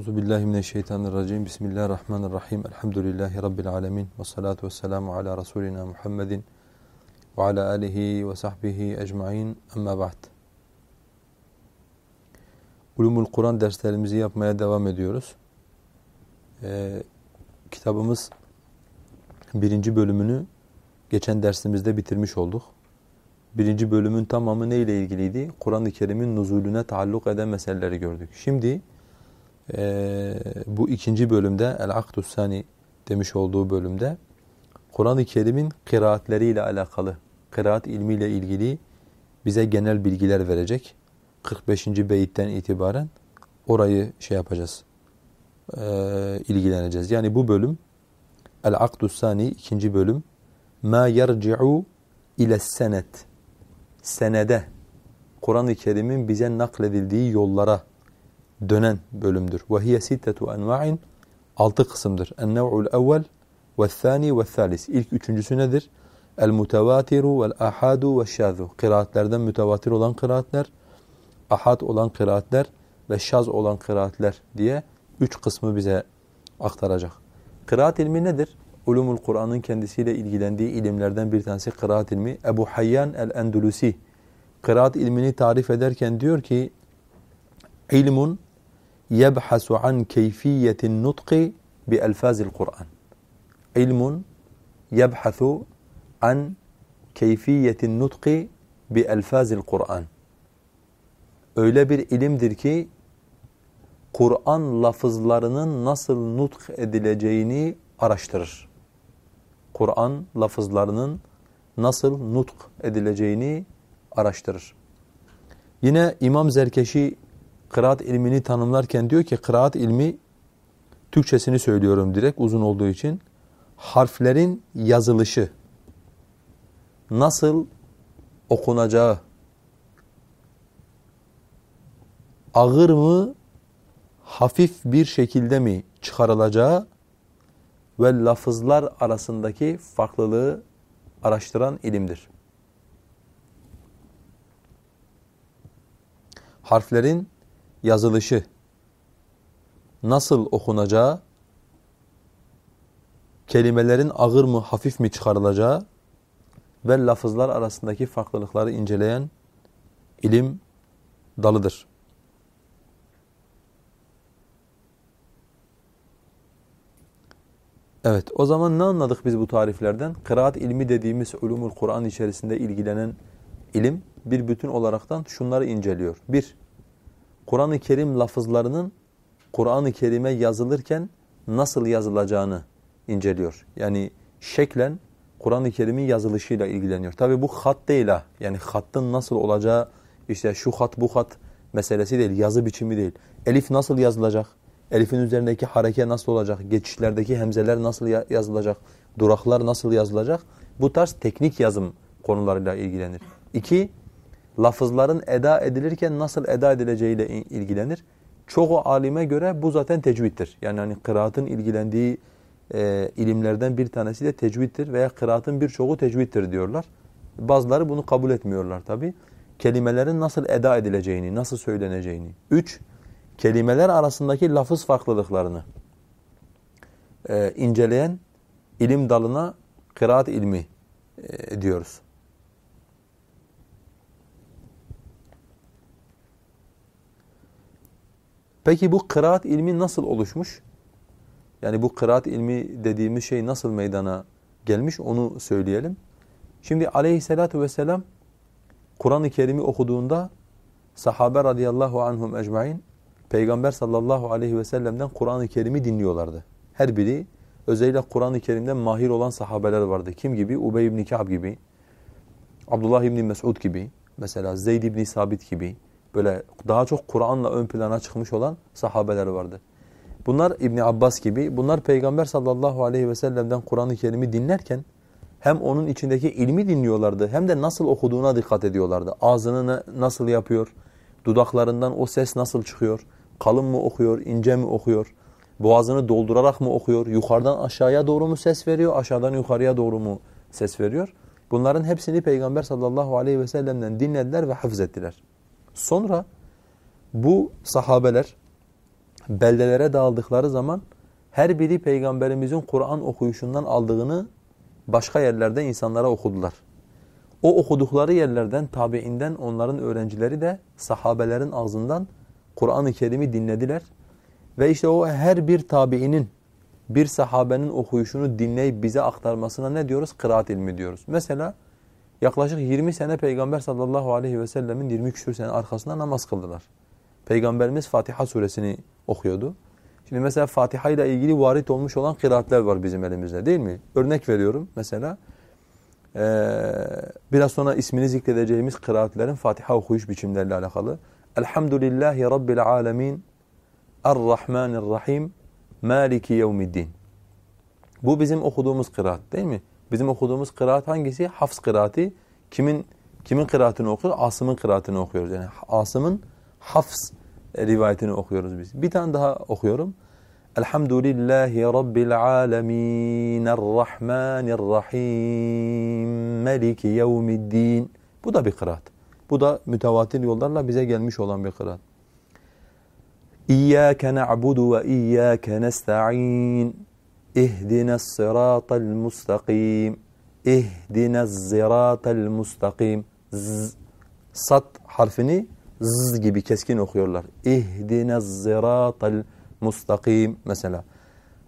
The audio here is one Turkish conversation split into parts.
Euzu billahi mineşşeytanirracim. Bismillahirrahmanirrahim. Elhamdülillahi rabbil alamin ve salatu vesselamu ala rasulina Muhammedin ve ala alihi ve sahbihi ecmaîn. Amma ba'd. Ulumul Kur'an derslerimizi yapmaya devam ediyoruz. Ee, kitabımız birinci bölümünü geçen dersimizde bitirmiş olduk. Birinci bölümün tamamı neyle ilgiliydi? Kur'an-ı Kerim'in nuzulüne taalluk eden meseleleri gördük. Şimdi e, bu ikinci bölümde El-Akdus Sani demiş olduğu bölümde Kur'an-ı Kerim'in kıraatleriyle alakalı, kıraat ilmiyle ilgili bize genel bilgiler verecek. 45. beyitten itibaren orayı şey yapacağız, e, ilgileneceğiz. Yani bu bölüm El-Akdus Sani ikinci bölüm Ma yerci'u ile senet senede Kur'an-ı Kerim'in bize nakledildiği yollara dönen bölümdür. وَهِيَ سِتَّةُ اَنْوَعٍ Altı kısımdır. اَنْنَوْعُ الْاَوَّلِ وَالثَّانِي وَالثَّالِسِ İlk üçüncüsü nedir? El-mutevatiru vel-ahadu ve'ş-şazu. Kıraatlerden mütevatir olan kıraatler, ahad olan kıraatler ve şaz olan kıraatler diye üç kısmı bize aktaracak. Kıraat ilmi nedir? Ulumul Kur'an'ın kendisiyle ilgilendiği ilimlerden bir tanesi kıraat ilmi. Ebu Hayyan el-Endülüsi kıraat ilmini tarif ederken diyor ki ilmun an keyfiyetin nutqi bi elfazil Kur'an. İlmun yebhasu an keyfiyetin nutqi bi elfazil Kur'an. Öyle bir ilimdir ki Kur'an lafızlarının nasıl nutk edileceğini araştırır. Kur'an lafızlarının nasıl nutk edileceğini araştırır. Yine İmam Zerkeşi kıraat ilmini tanımlarken diyor ki kıraat ilmi Türkçesini söylüyorum direkt uzun olduğu için. Harflerin yazılışı. Nasıl okunacağı. Ağır mı hafif bir şekilde mi çıkarılacağı ve lafızlar arasındaki farklılığı araştıran ilimdir. Harflerin yazılışı nasıl okunacağı, kelimelerin ağır mı hafif mi çıkarılacağı ve lafızlar arasındaki farklılıkları inceleyen ilim dalıdır. Evet, o zaman ne anladık biz bu tariflerden? Kıraat ilmi dediğimiz ulumul Kur'an içerisinde ilgilenen ilim bir bütün olaraktan şunları inceliyor. Bir, Kur'an-ı Kerim lafızlarının Kur'an-ı Kerim'e yazılırken nasıl yazılacağını inceliyor. Yani şeklen Kur'an-ı Kerim'in yazılışıyla ilgileniyor. Tabi bu hat değil ha. Yani hattın nasıl olacağı işte şu hat bu hat meselesi değil, yazı biçimi değil. Elif nasıl yazılacak? Elif'in üzerindeki hareke nasıl olacak? Geçişlerdeki hemzeler nasıl yazılacak? Duraklar nasıl yazılacak? Bu tarz teknik yazım konularıyla ilgilenir. İki, lafızların eda edilirken nasıl eda edileceğiyle ilgilenir. Çoğu alime göre bu zaten tecvittir. Yani hani kıraatın ilgilendiği e, ilimlerden bir tanesi de tecvittir veya kıraatın birçoğu tecvittir diyorlar. Bazıları bunu kabul etmiyorlar tabi. Kelimelerin nasıl eda edileceğini, nasıl söyleneceğini. Üç, kelimeler arasındaki lafız farklılıklarını e, inceleyen ilim dalına kıraat ilmi e, diyoruz. Peki bu kıraat ilmi nasıl oluşmuş? Yani bu kıraat ilmi dediğimiz şey nasıl meydana gelmiş onu söyleyelim. Şimdi aleyhissalatu vesselam Kur'an-ı Kerim'i okuduğunda sahabe radıyallahu anhum ecmain Peygamber sallallahu aleyhi ve sellem'den Kur'an-ı Kerim'i dinliyorlardı. Her biri özellikle Kur'an-ı Kerim'den mahir olan sahabeler vardı. Kim gibi? Ubey ibn Ka'b gibi, Abdullah ibn Mes'ud gibi, mesela Zeyd ibn Sabit gibi böyle daha çok Kur'an'la ön plana çıkmış olan sahabeler vardı. Bunlar İbn Abbas gibi, bunlar Peygamber sallallahu aleyhi ve sellem'den Kur'an-ı Kerim'i dinlerken hem onun içindeki ilmi dinliyorlardı hem de nasıl okuduğuna dikkat ediyorlardı. Ağzını nasıl yapıyor, dudaklarından o ses nasıl çıkıyor, kalın mı okuyor, ince mi okuyor, boğazını doldurarak mı okuyor, yukarıdan aşağıya doğru mu ses veriyor, aşağıdan yukarıya doğru mu ses veriyor. Bunların hepsini Peygamber sallallahu aleyhi ve sellem'den dinlediler ve hafız ettiler. Sonra bu sahabeler beldelere dağıldıkları zaman her biri peygamberimizin Kur'an okuyuşundan aldığını başka yerlerde insanlara okudular. O okudukları yerlerden, tabiinden onların öğrencileri de sahabelerin ağzından Kur'an-ı Kerim'i dinlediler. Ve işte o her bir tabiinin, bir sahabenin okuyuşunu dinleyip bize aktarmasına ne diyoruz? Kıraat ilmi diyoruz. Mesela yaklaşık 20 sene Peygamber sallallahu aleyhi ve sellemin 20 küsur sene arkasında namaz kıldılar. Peygamberimiz Fatiha suresini okuyordu. Şimdi mesela Fatiha ile ilgili varit olmuş olan kıraatler var bizim elimizde değil mi? Örnek veriyorum mesela. Biraz sonra ismini zikredeceğimiz kıraatlerin Fatiha okuyuş biçimleriyle alakalı. Elhamdülillahi Rabbil alemin Errahmanirrahim Maliki yevmiddin. Bu bizim okuduğumuz kıraat değil mi? Bizim okuduğumuz kıraat hangisi? Hafs kıraati. Kimin kimin kıraatını okuyoruz? Asım'ın kıraatını okuyoruz. Yani Asım'ın Hafs rivayetini okuyoruz biz. Bir tane daha okuyorum. Elhamdülillahi Rabbil alemin Errahmanirrahim Maliki yevmiddin. Bu da bir kıraat. Bu da mütevatir yollarla bize gelmiş olan bir kıraat. İyyâke na'budu ve iyyâke nesta'in. İhdina sıratal mustakim. İhdina ziratal mustakim. Z, sat harfini z gibi keskin okuyorlar. İhdina ziratal mustakim mesela.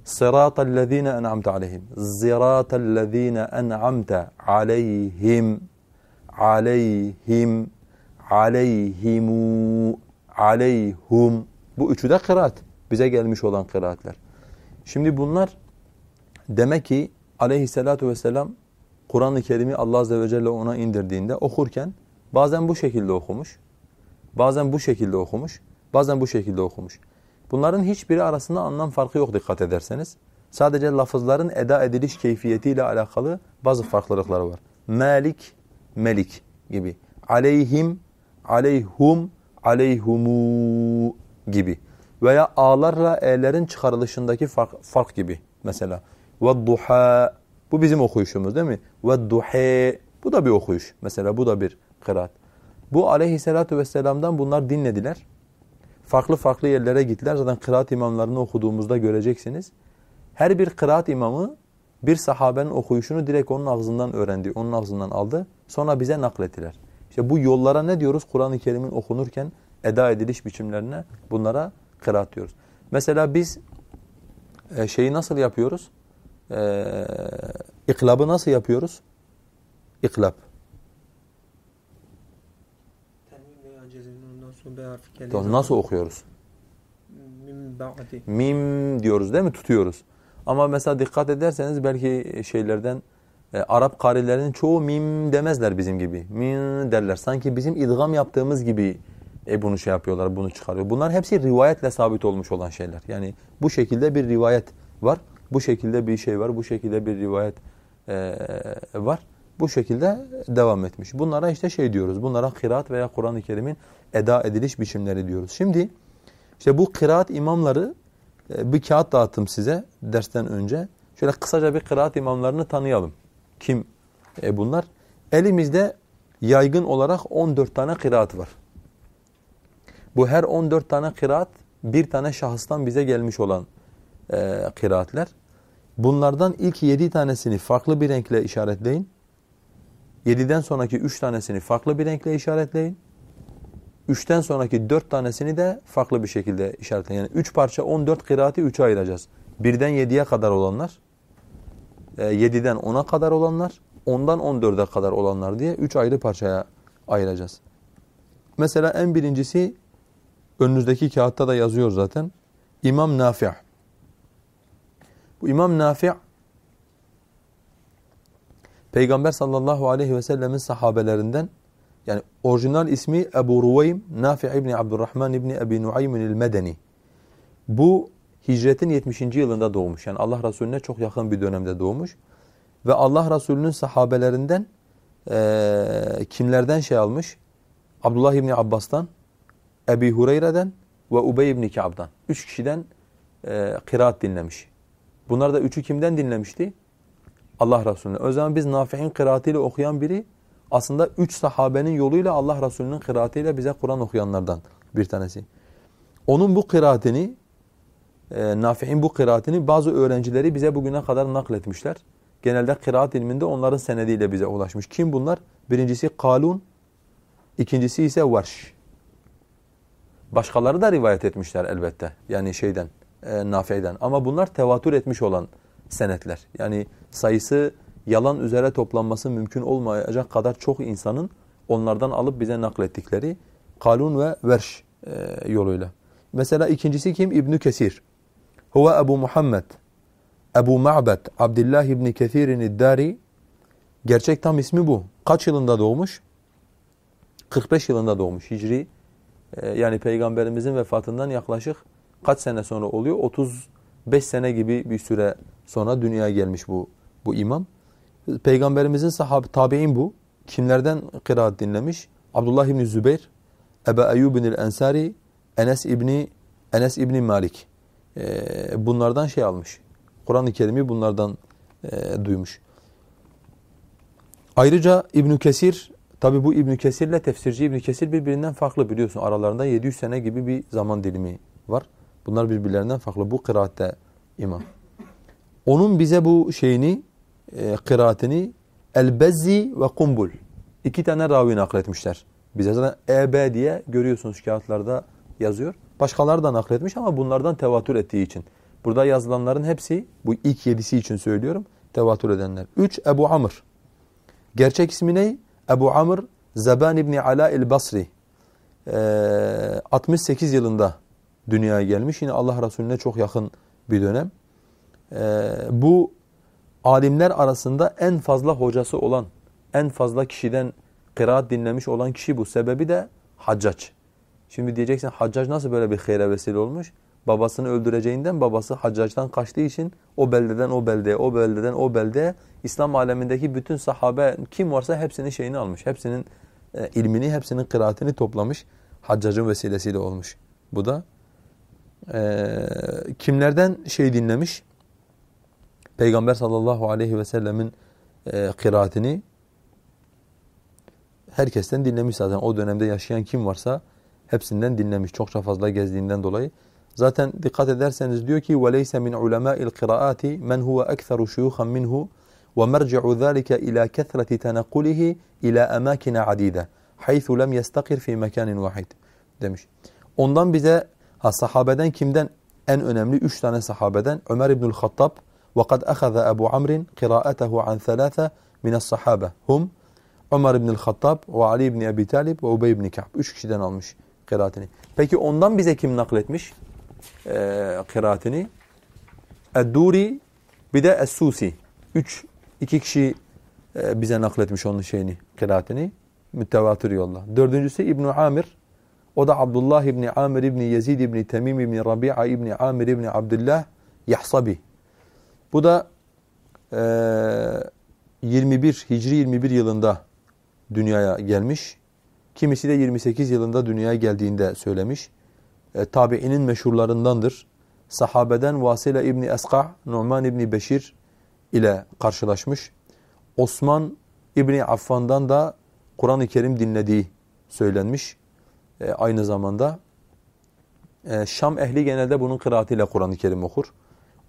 Sıratal lezine en'amte aleyhim. Ziratal lezine en'amte aleyhim. Aleyhim. Aleyhimu. Aleyhum. Bu üçü de kıraat. Bize gelmiş olan kıraatler. Şimdi bunlar demek ki aleyhissalatu vesselam Kur'an-ı Kerim'i Allah Azze ve Celle ona indirdiğinde okurken bazen bu şekilde okumuş, bazen bu şekilde okumuş, bazen bu şekilde okumuş. Bunların hiçbiri arasında anlam farkı yok dikkat ederseniz. Sadece lafızların eda ediliş keyfiyetiyle alakalı bazı farklılıkları var. Malik, melik gibi. Aleyhim, aleyhum, aleyhumu gibi. Veya a'larla e'lerin çıkarılışındaki fark, fark gibi mesela. Ve bu bizim okuyuşumuz değil mi? Ve bu da bir okuyuş. Mesela bu da bir kıraat. Bu aleyhissalatu vesselam'dan bunlar dinlediler. Farklı farklı yerlere gittiler. Zaten kıraat imamlarını okuduğumuzda göreceksiniz. Her bir kıraat imamı bir sahabenin okuyuşunu direkt onun ağzından öğrendi, onun ağzından aldı. Sonra bize naklettiler. İşte bu yollara ne diyoruz? Kur'an-ı Kerim'in okunurken eda ediliş biçimlerine bunlara kıraat diyoruz. Mesela biz e, şeyi nasıl yapıyoruz? E, iklabı nasıl yapıyoruz? İklab. Nasıl okuyoruz? Mim diyoruz değil mi? Tutuyoruz. Ama mesela dikkat ederseniz belki şeylerden e, Arap karilerinin çoğu mim demezler bizim gibi. Mim derler. Sanki bizim idgam yaptığımız gibi e, bunu şey yapıyorlar, bunu çıkarıyor. Bunlar hepsi rivayetle sabit olmuş olan şeyler. Yani bu şekilde bir rivayet var. Bu şekilde bir şey var. Bu şekilde bir rivayet e, var. Bu şekilde devam etmiş. Bunlara işte şey diyoruz. Bunlara kıraat veya Kur'an-ı Kerim'in eda ediliş biçimleri diyoruz. Şimdi işte bu kıraat imamları e, bir kağıt dağıttım size dersten önce. Şöyle kısaca bir kıraat imamlarını tanıyalım. Kim e bunlar? Elimizde yaygın olarak 14 tane kıraat var. Bu her 14 tane kıraat bir tane şahıstan bize gelmiş olan e, kıraatler. Bunlardan ilk 7 tanesini farklı bir renkle işaretleyin. 7'den sonraki 3 tanesini farklı bir renkle işaretleyin. 3'ten sonraki 4 tanesini de farklı bir şekilde işaretleyin. Yani 3 parça 14 kıraati 3'e ayıracağız. 1'den 7'ye kadar olanlar, 7'den e, 10'a kadar olanlar, 10'dan 14'e kadar olanlar diye 3 ayrı parçaya ayıracağız. Mesela en birincisi önünüzdeki kağıtta da yazıyor zaten. İmam Nafi'. Bu İmam Nafi' Peygamber sallallahu aleyhi ve sellemin sahabelerinden yani orijinal ismi Ebu Ruveym Nafi' İbni Abdurrahman İbni Ebi Nuaym el-Medeni. Bu hicretin 70. yılında doğmuş. Yani Allah Resulüne çok yakın bir dönemde doğmuş. Ve Allah Resulü'nün sahabelerinden e, kimlerden şey almış? Abdullah İbni Abbas'tan, Ebi Hureyre'den ve Ubey İbni Ka'b'dan. Üç kişiden e, kıraat dinlemiş. Bunlar da üçü kimden dinlemişti? Allah Resulü'ne. O zaman biz Nafi'in kıraatiyle okuyan biri aslında üç sahabenin yoluyla Allah Resulü'nün kıraatiyle bize Kur'an okuyanlardan bir tanesi. Onun bu kıraatini e, Nafi'in bu kıraatini bazı öğrencileri bize bugüne kadar nakletmişler. Genelde kıraat ilminde onların senediyle bize ulaşmış. Kim bunlar? Birincisi Kalun, ikincisi ise Varş. Başkaları da rivayet etmişler elbette. Yani şeyden, e, Nafi'den. Ama bunlar tevatür etmiş olan senetler. Yani sayısı yalan üzere toplanması mümkün olmayacak kadar çok insanın onlardan alıp bize naklettikleri Kalun ve Verş e, yoluyla. Mesela ikincisi kim? İbn Kesir. Huve Ebu Muhammed. Ebu Ma'bed Abdullah İbni Kethir'in iddari gerçek tam ismi bu. Kaç yılında doğmuş? 45 yılında doğmuş Hicri. E, yani Peygamberimizin vefatından yaklaşık kaç sene sonra oluyor? 35 sene gibi bir süre sonra dünyaya gelmiş bu bu imam. Peygamberimizin sahabe tabi'in bu. Kimlerden kıraat dinlemiş? Abdullah İbni Zübeyir, Ebu Eyyubin el-Ensari, Enes İbni Enes İbni Malik. Ee, bunlardan şey almış. Kur'an-ı Kerim'i bunlardan e, duymuş. Ayrıca İbn Kesir tabi bu İbn Kesir ile tefsirci İbn Kesir birbirinden farklı biliyorsun. Aralarında 700 sene gibi bir zaman dilimi var. Bunlar birbirlerinden farklı. Bu kıraatte imam. Onun bize bu şeyini, e, kıraatini El-Bezzi ve Kumbul. iki tane ravi nakletmişler. Bize zaten EB diye görüyorsunuz kağıtlarda yazıyor. Başkaları da nakletmiş ama bunlardan tevatür ettiği için. Burada yazılanların hepsi bu ilk yedisi için söylüyorum. Tevatür edenler. Üç Ebu Amr. Gerçek ismi ne? Ebu Amr Zaban İbni Ala el-Basri. Ee, 68 yılında dünyaya gelmiş. Yine Allah Resulüne çok yakın bir dönem. Ee, bu alimler arasında en fazla hocası olan, en fazla kişiden kıraat dinlemiş olan kişi bu. Sebebi de Haccac. Şimdi diyeceksin Haccac nasıl böyle bir hayra vesile olmuş? Babasını öldüreceğinden babası Haccac'tan kaçtığı için o beldeden o beldeye, o beldeden o beldeye İslam alemindeki bütün sahabe kim varsa hepsinin şeyini almış. Hepsinin e, ilmini, hepsinin kıraatini toplamış. Haccac'ın vesilesiyle olmuş. Bu da e, kimlerden şey dinlemiş? Peygamber sallallahu aleyhi ve sellemin e, kıraatini herkesten dinlemiş zaten. O dönemde yaşayan kim varsa hepsinden dinlemiş. Çokça fazla gezdiğinden dolayı. Zaten dikkat ederseniz diyor ki وَلَيْسَ مِنْ عُلَمَاءِ الْقِرَاءَاتِ مَنْ هُوَ أَكْثَرُ شُيُوخًا مِنْهُ وَمَرْجِعُ ذَلِكَ إِلَى كَثْرَةِ تَنَقُّلِهِ إِلَى أَمَاكِنَ عَدِيدًا حَيْثُ لَمْ يَسْتَقِرْ فِي مَكَانٍ وَاحِدٍ demiş. Ondan bize ha, sahabeden kimden en önemli üç tane sahabeden Ömer İbnül Hattab وَقَدْ أَخَذَ أَبُو عَمْرٍ قِرَاءَتَهُ عَنْ ثَلَاثَ مِنَ الصَّحَابَةِ هُمْ Ömer İbnül Hattab ve Ali İbni Ebi Talib ve Ubey İbni Ka'b. Üç kişiden almış kıraatini. Peki ondan bize kim nakletmiş e, kıraatini? Edduri bir de Es-Susi. Üç, iki kişi e, bize nakletmiş onun şeyini, kıraatini. Mütevatır yolla. Dördüncüsü İbn Amir. o da Abdullah İbni Amir İbni Yezid İbni Temim İbni Rabi'a İbni Amir İbni Abdullah Yahsabi. Bu da e, 21 Hicri 21 yılında dünyaya gelmiş. Kimisi de 28 yılında dünyaya geldiğinde söylemiş. E, tabiinin meşhurlarındandır. Sahabeden Vasile İbni Eska, Numan İbni Beşir ile karşılaşmış. Osman İbni Affan'dan da Kur'an-ı Kerim dinlediği söylenmiş. E, aynı zamanda e, Şam ehli genelde bunun kıraatiyle Kur'an-ı Kerim okur.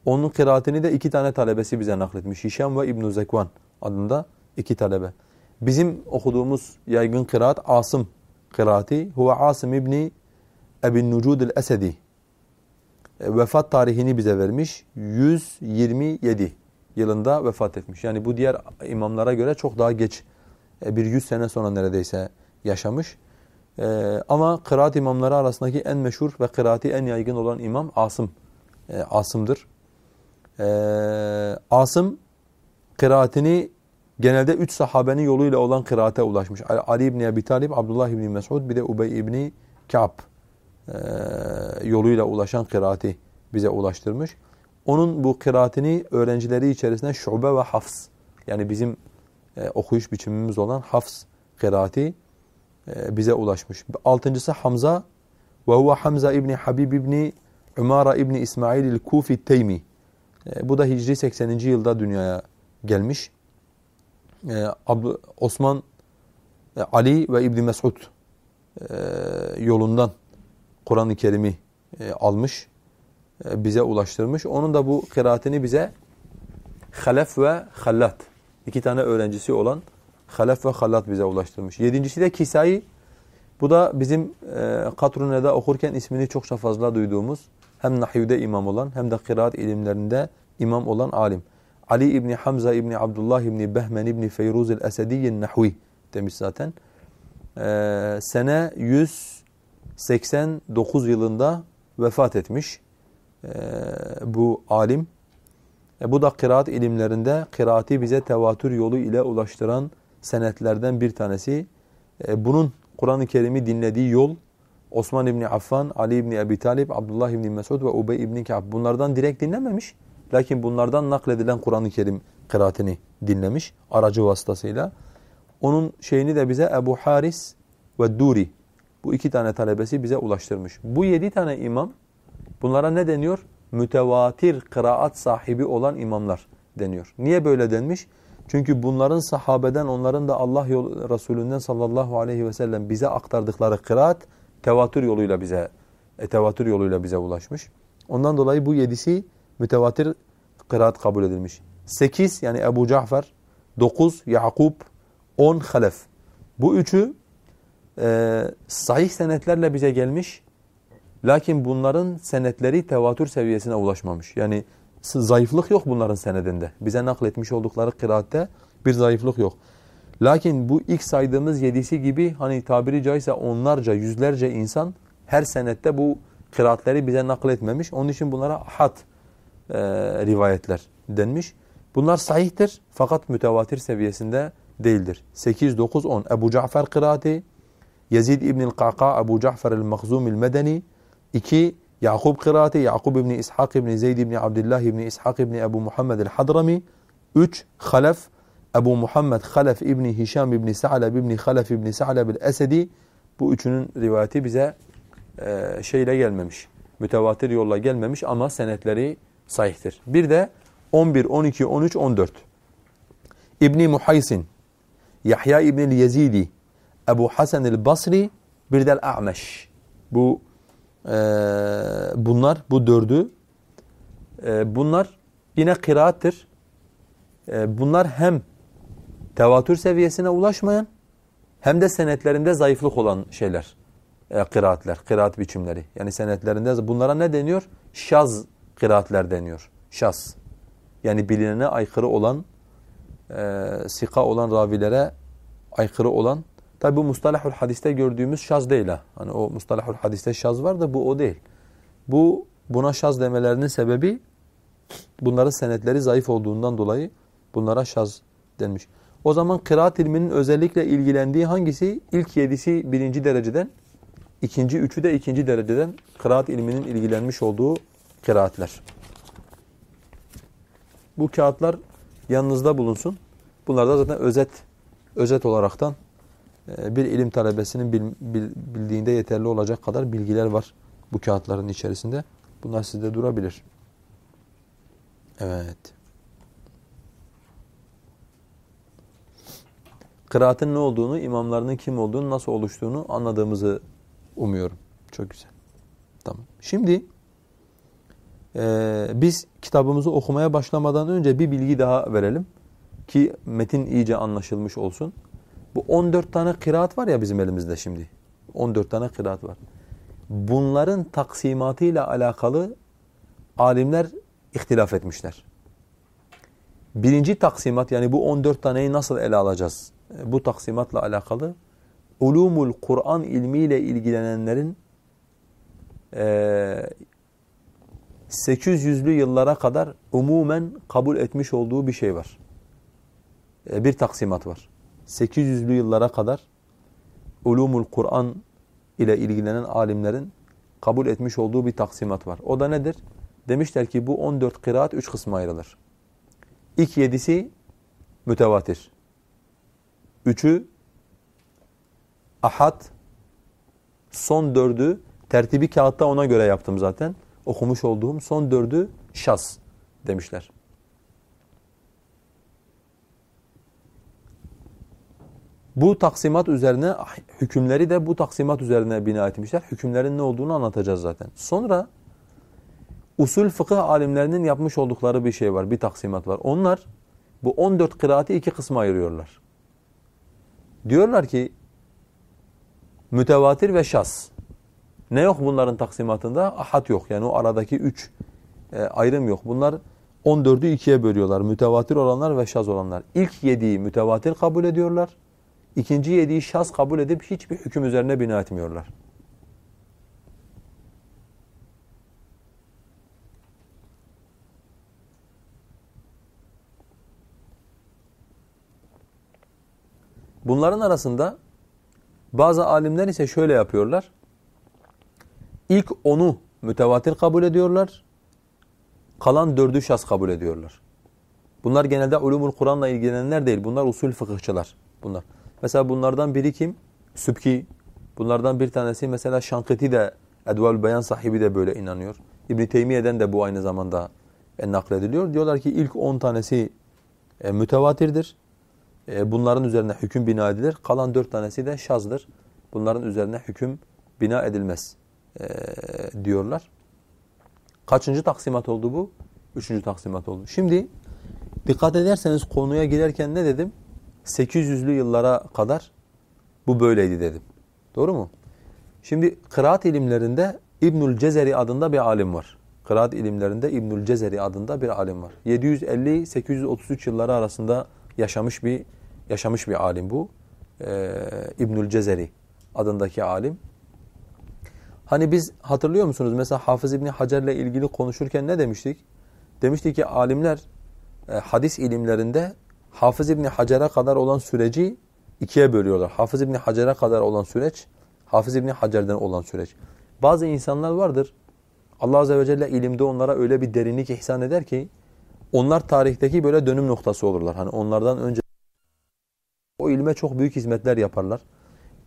Onun kıraatini de iki tane talebesi bize nakletmiş. Hişam ve İbn Zekvan adında iki talebe. Bizim okuduğumuz yaygın kıraat Asım kıraati. Huve Asım İbni Ebin Nucud el-Esedi. E, vefat tarihini bize vermiş. 127 yılında vefat etmiş. Yani bu diğer imamlara göre çok daha geç e, bir 100 sene sonra neredeyse yaşamış. Ee, ama kıraat imamları arasındaki en meşhur ve kıraati en yaygın olan imam Asım. E, Asım'dır. Ee, Asım kıraatini genelde üç sahabenin yoluyla olan kıraate ulaşmış. Ali İbni Ebi Talib, Abdullah İbni Mesud bir de Ubey İbni Ka'b e, yoluyla ulaşan kıraati bize ulaştırmış. Onun bu kıraatini öğrencileri içerisinde şube ve hafs yani bizim e, okuyuş biçimimiz olan hafs kıraati bize ulaşmış. Altıncısı Hamza ve huve Hamza İbni Habib İbni Umara İbni İsmail el-Kufi Teymi. E, bu da Hicri 80. yılda dünyaya gelmiş. E, Osman, e, Ali ve İbni Mesud e, yolundan Kur'an-ı Kerim'i e, almış. e, bize ulaştırmış. Onun da bu kıraatini bize Halef ve Hallat iki tane öğrencisi olan Halef ve Hallat bize ulaştırmış. Yedincisi de Kisai. Bu da bizim e, Katrune'de okurken ismini çokça fazla duyduğumuz hem nahivde imam olan hem de kıraat ilimlerinde imam olan alim. Ali İbni Hamza İbni Abdullah İbni Behmen İbni Feyruz el-Esediyyen Nahvi demiş zaten. Ee, sene 189 yılında vefat etmiş ee, bu alim. E, bu da kıraat ilimlerinde kıraati bize tevatür yolu ile ulaştıran senetlerden bir tanesi. E, bunun Kur'an-ı Kerim'i dinlediği yol Osman İbni Affan, Ali İbni Ebi Talib, Abdullah İbni Mesud ve Ubey İbni Ka'b. Bunlardan direkt dinlememiş. Lakin bunlardan nakledilen Kur'an-ı Kerim kıraatini dinlemiş aracı vasıtasıyla. Onun şeyini de bize Ebu Haris ve Duri bu iki tane talebesi bize ulaştırmış. Bu yedi tane imam bunlara ne deniyor? Mütevatir kıraat sahibi olan imamlar deniyor. Niye böyle denmiş? Çünkü bunların sahabeden onların da Allah yol, Resulünden sallallahu aleyhi ve sellem bize aktardıkları kıraat tevatür yoluyla bize e, tevatür yoluyla bize ulaşmış. Ondan dolayı bu yedisi mütevatir kıraat kabul edilmiş. Sekiz yani Ebu Cafer, dokuz Yakup, on Halef. Bu üçü e, sahih senetlerle bize gelmiş. Lakin bunların senetleri tevatür seviyesine ulaşmamış. Yani zayıflık yok bunların senedinde. Bize nakletmiş oldukları kıraatte bir zayıflık yok. Lakin bu ilk saydığımız yedisi gibi hani tabiri caizse onlarca, yüzlerce insan her senette bu kıraatleri bize nakletmemiş. Onun için bunlara ahad e, rivayetler denmiş. Bunlar sahihtir fakat mütevatir seviyesinde değildir. 8, 9, 10 Ebu Cafer kıraati, Yezid İbnül Kaka, Ebu Cafer el-Makhzum el-Medeni, 2 Yakub kıraati, Yakub İbni İshak İbni Zeyd İbni Abdullah İbni İshak İbni Ebu Muhammed el-Hadrami, 3 Halef, Ebu Muhammed Halef İbni Hişam İbni Sa'leb İbni Halef İbni Sa'leb el-Esedi, bu üçünün rivayeti bize e, şeyle gelmemiş. Mütevatir yolla gelmemiş ama senetleri sahihtir. Bir de 11, 12, 13, 14. İbni Muhaysin, Yahya İbni Yezidi, Ebu Hasan el-Basri, bir de A'meş. Bu e, bunlar, bu dördü. E, bunlar yine kıraattır. E, bunlar hem tevatür seviyesine ulaşmayan hem de senetlerinde zayıflık olan şeyler. E, kıraatler, kıraat biçimleri. Yani senetlerinde bunlara ne deniyor? Şaz kıraatler deniyor. Şaz. Yani bilinene aykırı olan, e, sika olan ravilere aykırı olan. Tabi bu mustalahul hadiste gördüğümüz şaz değil ha. Hani o mustalahul hadiste şaz var da bu o değil. Bu buna şaz demelerinin sebebi bunların senetleri zayıf olduğundan dolayı bunlara şaz denmiş. O zaman kıraat ilminin özellikle ilgilendiği hangisi? İlk yedisi birinci dereceden, ikinci üçü de ikinci dereceden kıraat ilminin ilgilenmiş olduğu kıraatler. Bu kağıtlar yanınızda bulunsun. Bunlar da zaten özet özet olaraktan bir ilim talebesinin bildiğinde yeterli olacak kadar bilgiler var bu kağıtların içerisinde. Bunlar sizde durabilir. Evet. Kıraatın ne olduğunu, imamlarının kim olduğunu, nasıl oluştuğunu anladığımızı umuyorum. Çok güzel. Tamam. Şimdi ee, biz kitabımızı okumaya başlamadan önce bir bilgi daha verelim ki metin iyice anlaşılmış olsun. Bu 14 tane kıraat var ya bizim elimizde şimdi. 14 tane kıraat var. Bunların taksimatıyla alakalı alimler ihtilaf etmişler. Birinci taksimat yani bu 14 taneyi nasıl ele alacağız? Bu taksimatla alakalı ulumul Kur'an ilmiyle ilgilenenlerin e, 800'lü yıllara kadar umumen kabul etmiş olduğu bir şey var. E, bir taksimat var. 800'lü yıllara kadar ulumul Kur'an ile ilgilenen alimlerin kabul etmiş olduğu bir taksimat var. O da nedir? Demişler ki bu 14 kıraat 3 kısma ayrılır. İlk yedisi mütevatir. Üçü ahad. Son dördü tertibi kağıtta ona göre yaptım zaten okumuş olduğum son dördü şas demişler. Bu taksimat üzerine hükümleri de bu taksimat üzerine bina etmişler. Hükümlerin ne olduğunu anlatacağız zaten. Sonra usul fıkıh alimlerinin yapmış oldukları bir şey var, bir taksimat var. Onlar bu 14 kıraati iki kısma ayırıyorlar. Diyorlar ki mütevatir ve şas. Ne yok bunların taksimatında? Ahad yok. Yani o aradaki üç e, ayrım yok. Bunlar 14'ü ikiye bölüyorlar. Mütevatir olanlar ve şaz olanlar. İlk yediği mütevatir kabul ediyorlar. İkinci yediği şaz kabul edip hiçbir hüküm üzerine bina etmiyorlar. Bunların arasında bazı alimler ise şöyle yapıyorlar. İlk onu mütevatir kabul ediyorlar. Kalan dördü şas kabul ediyorlar. Bunlar genelde ulumul Kur'an'la ilgilenenler değil. Bunlar usul fıkıhçılar. Bunlar. Mesela bunlardan biri kim? Sübki. Bunlardan bir tanesi mesela Şankıti de Edval Beyan sahibi de böyle inanıyor. İbn Teymiye'den de bu aynı zamanda e, naklediliyor. Diyorlar ki ilk 10 tanesi e, mütevatirdir. E, bunların üzerine hüküm bina edilir. Kalan dört tanesi de şazdır. Bunların üzerine hüküm bina edilmez e, diyorlar. Kaçıncı taksimat oldu bu? Üçüncü taksimat oldu. Şimdi dikkat ederseniz konuya girerken ne dedim? 800'lü yıllara kadar bu böyleydi dedim. Doğru mu? Şimdi kıraat ilimlerinde İbnül Cezeri adında bir alim var. Kıraat ilimlerinde İbnül Cezeri adında bir alim var. 750-833 yılları arasında yaşamış bir yaşamış bir alim bu. Ee, İbnül Cezeri adındaki alim. Hani biz hatırlıyor musunuz mesela Hafız İbni Hacer'le ilgili konuşurken ne demiştik? Demiştik ki alimler e, hadis ilimlerinde Hafız İbni Hacer'e kadar olan süreci ikiye bölüyorlar. Hafız İbni Hacer'e kadar olan süreç, Hafız İbni Hacer'den olan süreç. Bazı insanlar vardır, Allah Azze ve Celle ilimde onlara öyle bir derinlik ihsan eder ki, onlar tarihteki böyle dönüm noktası olurlar. Hani onlardan önce o ilme çok büyük hizmetler yaparlar.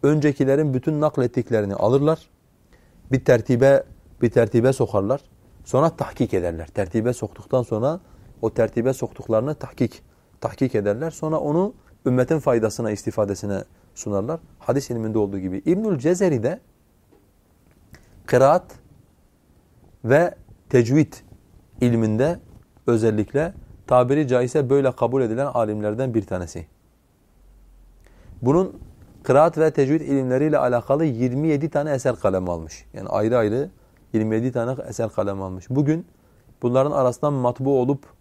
Öncekilerin bütün naklettiklerini alırlar. Bir tertibe bir tertibe sokarlar. Sonra tahkik ederler. Tertibe soktuktan sonra o tertibe soktuklarını tahkik tahkik ederler. Sonra onu ümmetin faydasına, istifadesine sunarlar. Hadis ilminde olduğu gibi. İbnül Cezeri de kıraat ve tecvid ilminde özellikle tabiri caizse böyle kabul edilen alimlerden bir tanesi. Bunun kıraat ve tecvid ilimleriyle alakalı 27 tane eser kalem almış. Yani ayrı ayrı 27 tane eser kalem almış. Bugün bunların arasından matbu olup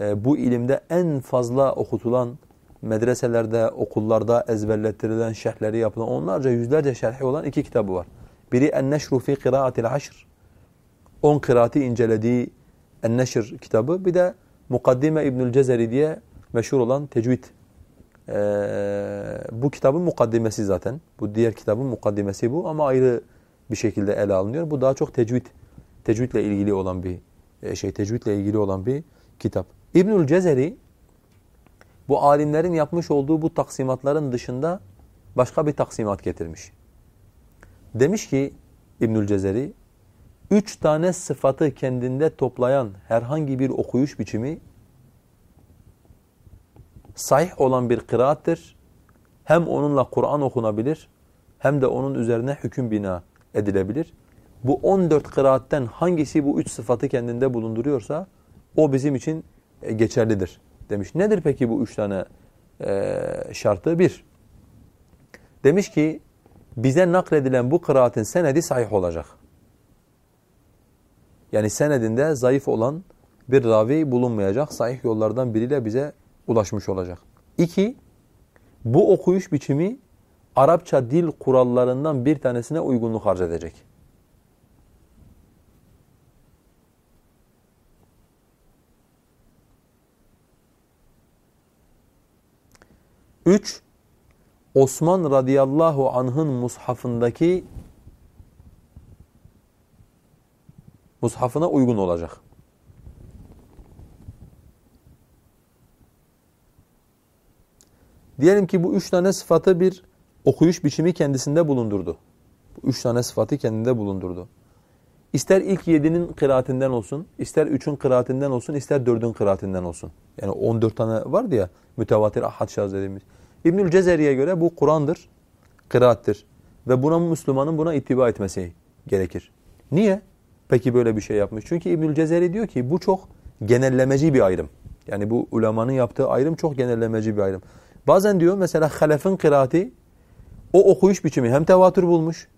bu ilimde en fazla okutulan medreselerde, okullarda ezberlettirilen, şerhleri yapılan onlarca yüzlerce şerhi olan iki kitabı var. Biri En-Neşru fi Kıraatil Aşr. 10 kıraati incelediği En-Neşr kitabı. Bir de Mukaddime İbnül Cezeri diye meşhur olan tecvid ee, bu kitabın mukaddimesi zaten. Bu diğer kitabın mukaddimesi bu ama ayrı bir şekilde ele alınıyor. Bu daha çok tecvid, tecvidle ilgili olan bir e, şey, tecvidle ilgili olan bir kitap. İbnül Cezeri bu alimlerin yapmış olduğu bu taksimatların dışında başka bir taksimat getirmiş. Demiş ki İbnül Cezeri, üç tane sıfatı kendinde toplayan herhangi bir okuyuş biçimi sahih olan bir kıraattır. Hem onunla Kur'an okunabilir hem de onun üzerine hüküm bina edilebilir. Bu 14 kıraatten hangisi bu üç sıfatı kendinde bulunduruyorsa o bizim için geçerlidir demiş. Nedir peki bu üç tane e, şartı? Bir, demiş ki bize nakledilen bu kıraatin senedi sahih olacak. Yani senedinde zayıf olan bir ravi bulunmayacak. Sahih yollardan biriyle bize ulaşmış olacak. İki, bu okuyuş biçimi Arapça dil kurallarından bir tanesine uygunluk arz edecek. Üç, Osman radıyallahu anh'ın mushafındaki mushafına uygun olacak. Diyelim ki bu üç tane sıfatı bir okuyuş biçimi kendisinde bulundurdu. Bu üç tane sıfatı kendinde bulundurdu. İster ilk yedinin kıraatinden olsun, ister üçün kıraatinden olsun, ister dördün kıraatinden olsun. Yani on dört tane vardı ya mütevatir ahad şaz dediğimiz. İbnül Cezeri'ye göre bu Kur'an'dır, kıraattir. Ve buna Müslümanın buna ittiba etmesi gerekir. Niye? peki böyle bir şey yapmış? Çünkü İbnül Cezeri diyor ki bu çok genellemeci bir ayrım. Yani bu ulemanın yaptığı ayrım çok genellemeci bir ayrım. Bazen diyor mesela halefin kıraati o okuyuş biçimi hem tevatür bulmuş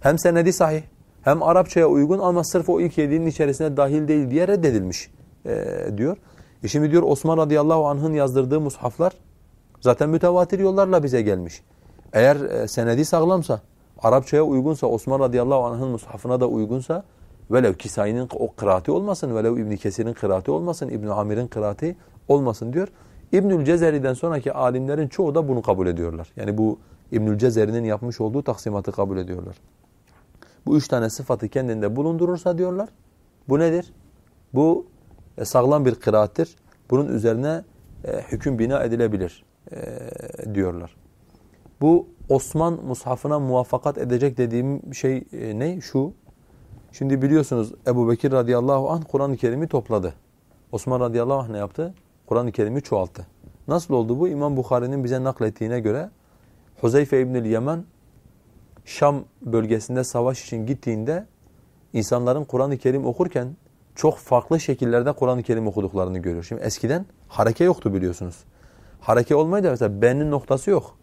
hem senedi sahih hem Arapçaya uygun ama sırf o ilk yediğinin içerisine dahil değil diye reddedilmiş e, diyor. E şimdi diyor Osman radıyallahu anh'ın yazdırdığı mushaflar zaten mütevatir yollarla bize gelmiş. Eğer e, senedi sağlamsa, Arapçaya uygunsa, Osman radıyallahu anh'ın mushafına da uygunsa velev Kisai'nin o kıraati olmasın, velev İbn Kesir'in kıraati olmasın, İbn Amir'in kıraati olmasın diyor. İbnül Cezeri'den sonraki alimlerin çoğu da bunu kabul ediyorlar. Yani bu İbnül Cezeri'nin yapmış olduğu taksimatı kabul ediyorlar. Bu üç tane sıfatı kendinde bulundurursa diyorlar. Bu nedir? Bu e, sağlam bir kıraattir. Bunun üzerine e, hüküm bina edilebilir e, diyorlar. Bu Osman mushafına muvaffakat edecek dediğim şey e, ne? Şu. Şimdi biliyorsunuz Ebu Bekir radıyallahu anh Kur'an-ı Kerim'i topladı. Osman radıyallahu anh ne yaptı? Kur'an-ı Kerim'i çoğalttı. Nasıl oldu bu? İmam Bukhari'nin bize naklettiğine göre Huzeyfe İbnül Yemen Şam bölgesinde savaş için gittiğinde insanların Kur'an-ı Kerim okurken çok farklı şekillerde Kur'an-ı Kerim okuduklarını görüyor. Şimdi eskiden hareke yoktu biliyorsunuz. Hareke olmayınca mesela B'nin noktası yok.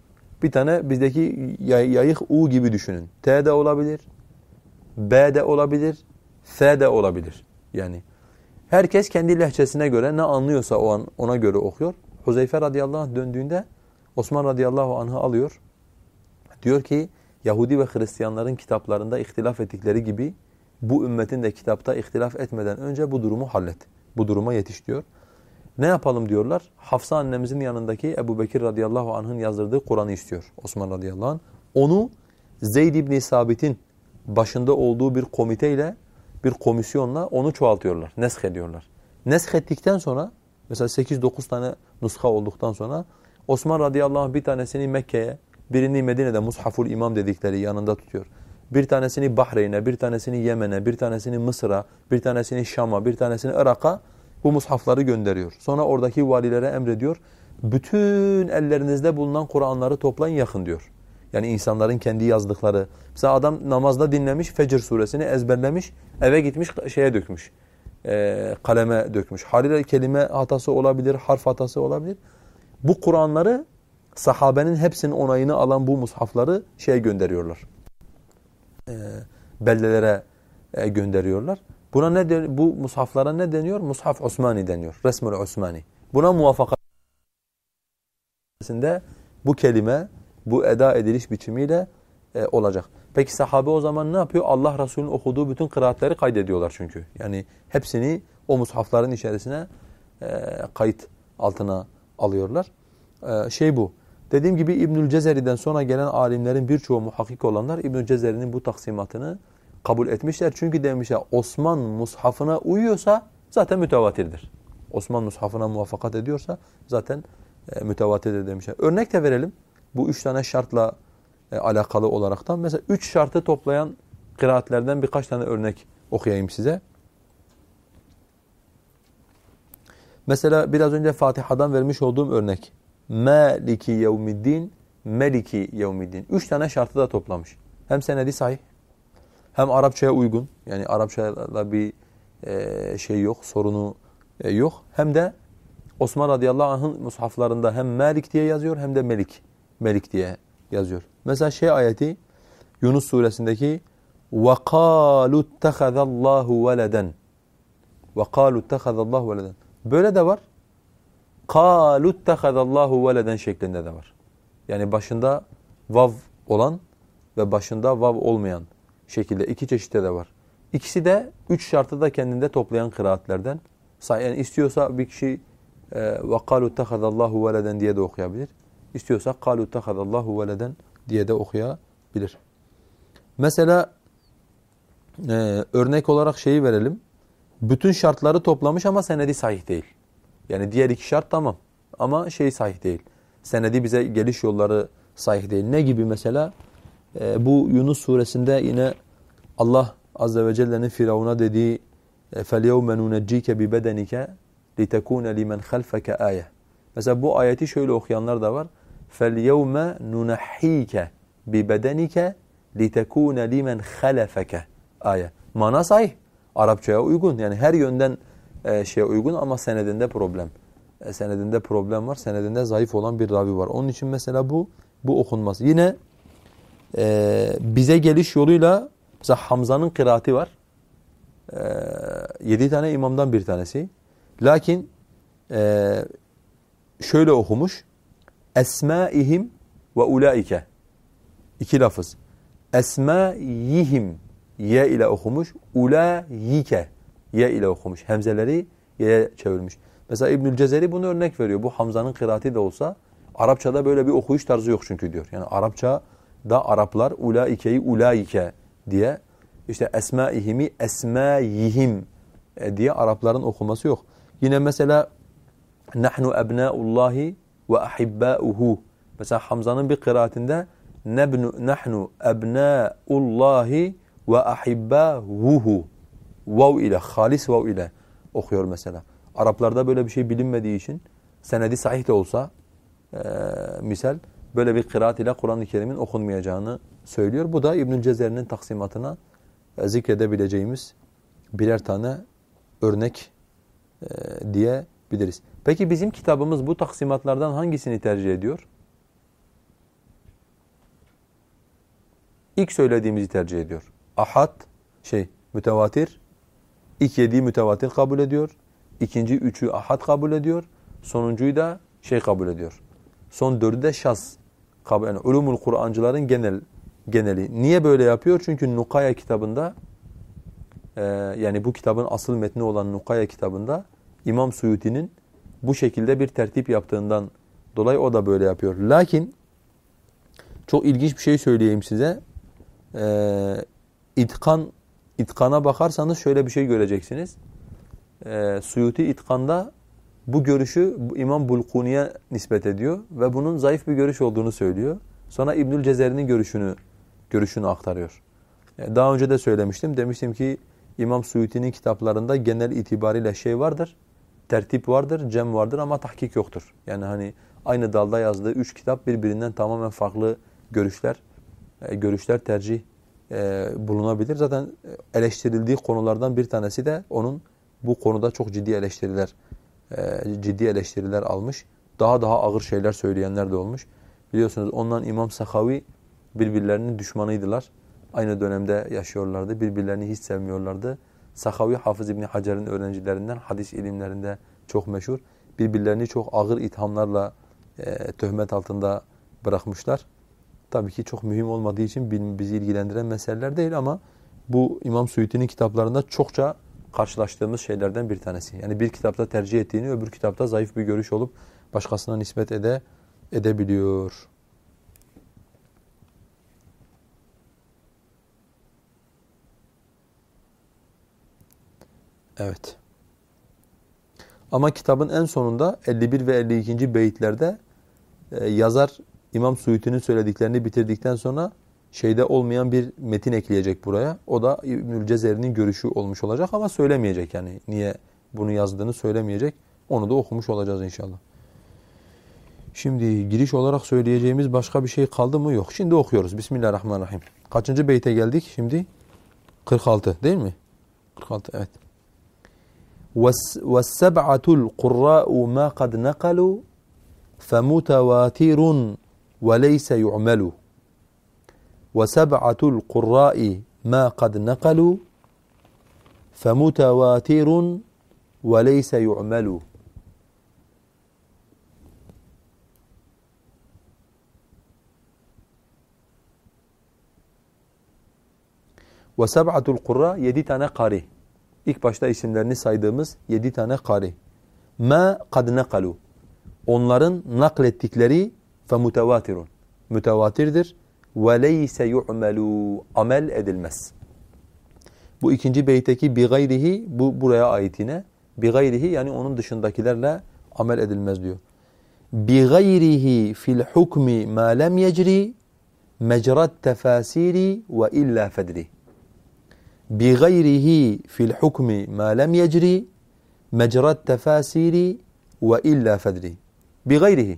Bir tane bizdeki yayık U gibi düşünün. T de olabilir, B de olabilir, F de olabilir. Yani herkes kendi lehçesine göre ne anlıyorsa o an ona göre okuyor. Huzeyfe radıyallahu anh döndüğünde Osman radıyallahu anh'ı alıyor. Diyor ki Yahudi ve Hristiyanların kitaplarında ihtilaf ettikleri gibi bu ümmetin de kitapta ihtilaf etmeden önce bu durumu hallet. Bu duruma yetiş diyor. Ne yapalım diyorlar? Hafsa annemizin yanındaki Ebu Bekir radıyallahu anh'ın yazdırdığı Kur'an'ı istiyor Osman radıyallahu anh. Onu Zeyd ibn Sabit'in başında olduğu bir komiteyle, bir komisyonla onu çoğaltıyorlar, nesk ediyorlar. Nesk ettikten sonra, mesela 8-9 tane nuska olduktan sonra Osman radıyallahu anh bir tanesini Mekke'ye, birini Medine'de Mushaful İmam dedikleri yanında tutuyor. Bir tanesini Bahreyn'e, bir tanesini Yemen'e, bir tanesini Mısır'a, bir tanesini Şam'a, bir tanesini Irak'a bu mushafları gönderiyor. Sonra oradaki valilere emrediyor. Bütün ellerinizde bulunan Kur'anları toplayın yakın diyor. Yani insanların kendi yazdıkları. Mesela adam namazda dinlemiş Fecr suresini ezberlemiş, eve gitmiş şeye dökmüş. E, kaleme dökmüş. Haliyle kelime hatası olabilir, harf hatası olabilir. Bu Kur'anları sahabenin hepsinin onayını alan bu mushafları şey gönderiyorlar. E, beldelere e, gönderiyorlar. Buna ne de, bu mushaflara ne deniyor? Mushaf Osmani deniyor. Resmül Osmani. Buna muvaffakat bu kelime, bu eda ediliş biçimiyle e, olacak. Peki sahabe o zaman ne yapıyor? Allah Resulü'nün okuduğu bütün kıraatleri kaydediyorlar çünkü. Yani hepsini o mushafların içerisine e, kayıt altına alıyorlar. E, şey bu. Dediğim gibi İbnül Cezeri'den sonra gelen alimlerin birçoğu muhakkik olanlar İbnül Cezeri'nin bu taksimatını kabul etmişler. Çünkü demişler Osman mushafına uyuyorsa zaten mütevatirdir. Osman mushafına muvaffakat ediyorsa zaten e, mütevatirdir demişler. Örnek de verelim. Bu üç tane şartla e, alakalı olaraktan. Mesela üç şartı toplayan kıraatlerden birkaç tane örnek okuyayım size. Mesela biraz önce Fatiha'dan vermiş olduğum örnek. Maliki yevmiddin, meliki yevmiddin. Üç tane şartı da toplamış. Hem senedi sahih, hem Arapçaya uygun. Yani Arapçayla bir e, şey yok, sorunu e, yok. Hem de Osman radıyallahu anh'ın mushaflarında hem Malik diye yazıyor hem de Melik. Melik diye yazıyor. Mesela şey ayeti Yunus suresindeki وَقَالُوا اتَّخَذَ اللّٰهُ وَلَدًا وَقَالُوا اتَّخَذَ اللّٰهُ وَلَدًا Böyle de var. قَالُوا اتَّخَذَ اللّٰهُ وَلَدًا şeklinde de var. Yani başında vav olan ve başında vav olmayan şekilde iki çeşitte de var. İkisi de üç şartı da kendinde toplayan kıraatlerden. Yani istiyorsa bir kişi وَقَالُوا اتَّخَذَ اللّٰهُ وَلَدًا diye de okuyabilir. İstiyorsa قَالُوا اتَّخَذَ اللّٰهُ وَلَدًا diye de okuyabilir. Mesela e, örnek olarak şeyi verelim. Bütün şartları toplamış ama senedi sahih değil. Yani diğer iki şart tamam ama şey sahih değil. Senedi bize geliş yolları sahih değil. Ne gibi mesela? E, bu Yunus suresinde yine Allah azze ve celle'nin Firavun'a dediği فَالْيَوْمَ نُنَجِّيكَ بِبَدَنِكَ لِتَكُونَ لِمَنْ خَلْفَكَ آيَةً Mesela bu ayeti şöyle okuyanlar da var. فَالْيَوْمَ نُنَحِّيكَ بِبَدَنِكَ لِتَكُونَ لِمَنْ خَلَفَكَ Ayet. Mana sahih. Arapçaya uygun. Yani her yönden e, şeye uygun ama senedinde problem. E, senedinde problem var. Senedinde zayıf olan bir ravi var. Onun için mesela bu bu okunmaz. Yine e, bize geliş yoluyla mesela Hamza'nın kıraati var. E, yedi tane imamdan bir tanesi. Lakin e, şöyle okumuş. Esmaihim ve ulaike. İki lafız. Esmaihim ye ile okumuş. Ulaike ye ile okumuş. Hemzeleri ye'ye çevirmiş. Mesela İbnül Cezeri bunu örnek veriyor. Bu Hamza'nın kıraati de olsa Arapçada böyle bir okuyuş tarzı yok çünkü diyor. Yani Arapça da Araplar ulaikeyi ulaike diye işte esmaihimi esmaihim e, diye Arapların okuması yok. Yine mesela nahnu ebnaullahi ve ahibbauhu. Mesela Hamza'nın bir kıraatinde nebnu nahnu ebnaullahi ve ahibbahuhu. Vav ile, halis vav ile okuyor mesela. Araplarda böyle bir şey bilinmediği için senedi sahih de olsa e, misal böyle bir kıraat ile Kur'an-ı Kerim'in okunmayacağını söylüyor. Bu da İbnül Cezer'in taksimatına e, zikredebileceğimiz birer tane örnek e, diyebiliriz. Peki bizim kitabımız bu taksimatlardan hangisini tercih ediyor? İlk söylediğimizi tercih ediyor. Ahad, şey, mütevatir, ilk yediği mütevatir kabul ediyor. İkinci üçü ahad kabul ediyor. Sonuncuyu da şey kabul ediyor. Son dördü de şaz kabul yani ulumul Kur'ancıların genel geneli. Niye böyle yapıyor? Çünkü Nukaya kitabında e, yani bu kitabın asıl metni olan Nukaya kitabında İmam Suyuti'nin bu şekilde bir tertip yaptığından dolayı o da böyle yapıyor. Lakin çok ilginç bir şey söyleyeyim size. Ee, itkan, itkana bakarsanız şöyle bir şey göreceksiniz. Ee, Suyuti itkanda bu görüşü İmam Bulkuni'ye nispet ediyor ve bunun zayıf bir görüş olduğunu söylüyor. Sonra İbnül Cezeri'nin görüşünü görüşünü aktarıyor. Ee, daha önce de söylemiştim. Demiştim ki İmam Suyuti'nin kitaplarında genel itibariyle şey vardır tertip vardır, cem vardır ama tahkik yoktur. Yani hani aynı dalda yazdığı üç kitap birbirinden tamamen farklı görüşler, e, görüşler tercih e, bulunabilir. Zaten e, eleştirildiği konulardan bir tanesi de onun bu konuda çok ciddi eleştiriler, e, ciddi eleştiriler almış. Daha daha ağır şeyler söyleyenler de olmuş. Biliyorsunuz ondan İmam Sakavi birbirlerinin düşmanıydılar. Aynı dönemde yaşıyorlardı. Birbirlerini hiç sevmiyorlardı. Sakavi Hafız İbni Hacer'in öğrencilerinden hadis ilimlerinde çok meşhur. Birbirlerini çok ağır ithamlarla e, töhmet altında bırakmışlar. Tabii ki çok mühim olmadığı için bizi ilgilendiren meseleler değil ama bu İmam Suyuti'nin kitaplarında çokça karşılaştığımız şeylerden bir tanesi. Yani bir kitapta tercih ettiğini öbür kitapta zayıf bir görüş olup başkasına nispet ede, edebiliyor. Evet. Ama kitabın en sonunda 51 ve 52. beyitlerde e, yazar İmam Suyuti'nin söylediklerini bitirdikten sonra şeyde olmayan bir metin ekleyecek buraya. O da İbnül Cezeri'nin görüşü olmuş olacak ama söylemeyecek yani. Niye bunu yazdığını söylemeyecek. Onu da okumuş olacağız inşallah. Şimdi giriş olarak söyleyeceğimiz başka bir şey kaldı mı? Yok. Şimdi okuyoruz. Bismillahirrahmanirrahim. Kaçıncı beyte geldik şimdi? 46 değil mi? 46 evet. والسبعة القراء ما قد نقلوا فمتواتر وليس يعمل وسبعة القراء ما قد نقلوا فمتواتر وليس يعمل وسبعة القراء يدي تنقري İlk başta isimlerini saydığımız yedi tane kari. Ma kad nakalu. Onların naklettikleri fe mutevatirun. Mütevatirdir. Ve leyse yu'melu. Amel edilmez. Bu ikinci beyteki bi gayrihi bu buraya ait yine. Bi gayrihi yani onun dışındakilerle amel edilmez diyor. Bi gayrihi fil hukmi ma lem yecri mecrat tefasiri ve illa fedri. بغيره في الحكم ما لم يجري مجرى التفاسير وإلا فدري بغيره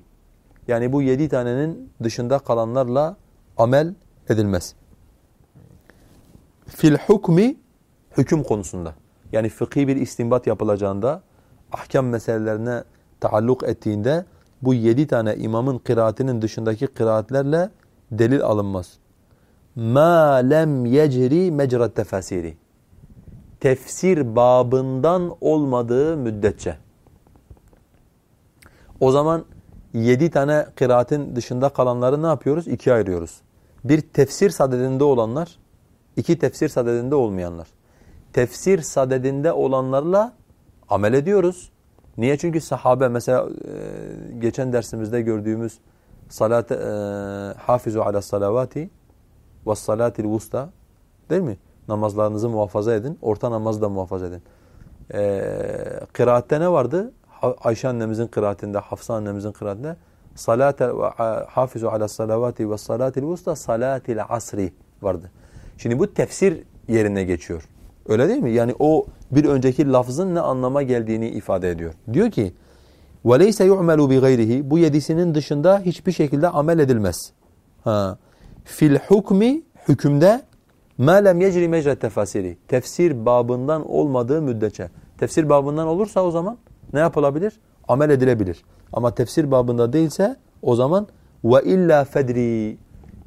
yani bu yedi tanenin dışında kalanlarla amel edilmez. Fil hukmi hüküm konusunda. yani fıkhi bir istinbat yapılacağında ahkam meselelerine taalluk ettiğinde bu yedi tane imamın kıraatinin dışındaki kıraatlerle delil alınmaz. Ma lem yecri mecra tefasiri. Tefsir babından olmadığı müddetçe. O zaman yedi tane kıraatin dışında kalanları ne yapıyoruz? İkiye ayırıyoruz. Bir tefsir sadedinde olanlar, iki tefsir sadedinde olmayanlar. Tefsir sadedinde olanlarla amel ediyoruz. Niye? Çünkü sahabe mesela e, geçen dersimizde gördüğümüz salat e, hafizu ala salavati ve salatil vusta değil mi? Namazlarınızı muhafaza edin. Orta namazı da muhafaza edin. E, kıraatte ne vardı? Ayşe annemizin kıraatinde, Hafsa annemizin kıraatinde salat hafizu ala salavati ve salatil vusta salatil asri vardı. Şimdi bu tefsir yerine geçiyor. Öyle değil mi? Yani o bir önceki lafzın ne anlama geldiğini ifade ediyor. Diyor ki وَلَيْسَ يُعْمَلُ بِغَيْرِهِ Bu yedisinin dışında hiçbir şekilde amel edilmez. Ha. Fil hukmi hükümde مَا لَمْ يَجْرِ مَجْرَ tefasiri Tefsir babından olmadığı müddetçe. Tefsir babından olursa o zaman ne yapılabilir? Amel edilebilir. Ama tefsir babında değilse o zaman ve illa fedri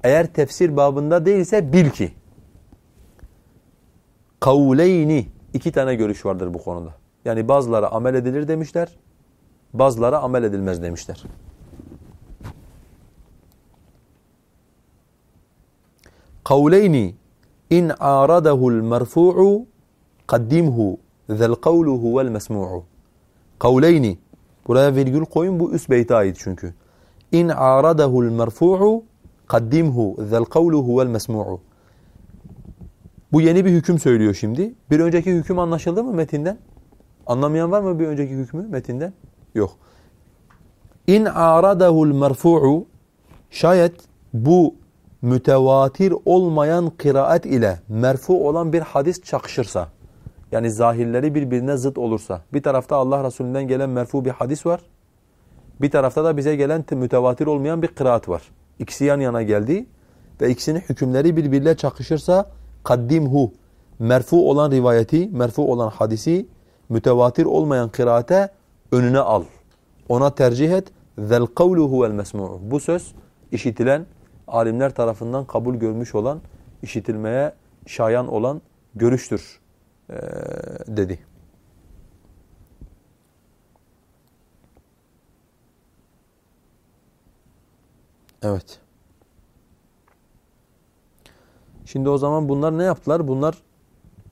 eğer tefsir babında değilse bil ki kavleyni iki tane görüş vardır bu konuda. Yani bazıları amel edilir demişler, bazıları amel edilmez demişler. Kavleyni in aradahu'l merfu'u kaddimhu zel kavlu huvel mesmu'u. Kavleyni buraya virgül koyun bu üst beyte ait çünkü. İn aradahu'l merfu'u kaddimhu zel kavlu huvel mesmu'u. Bu yeni bir hüküm söylüyor şimdi. Bir önceki hüküm anlaşıldı mı metinden? Anlamayan var mı bir önceki hükmü metinden? Yok. İn aradahul merfu'u şayet bu mütevatir olmayan kıraat ile merfu olan bir hadis çakışırsa yani zahirleri birbirine zıt olursa bir tarafta Allah Resulü'nden gelen merfu bir hadis var bir tarafta da bize gelen mütevatir olmayan bir kıraat var. İkisi yan yana geldi ve ikisinin hükümleri birbiriyle çakışırsa kaddimhu merfu olan rivayeti, merfu olan hadisi mütevatir olmayan kıraate önüne al. Ona tercih et. Zel kavlu huvel. Bu söz işitilen, alimler tarafından kabul görmüş olan, işitilmeye şayan olan görüştür dedi. Evet. Şimdi o zaman bunlar ne yaptılar? Bunlar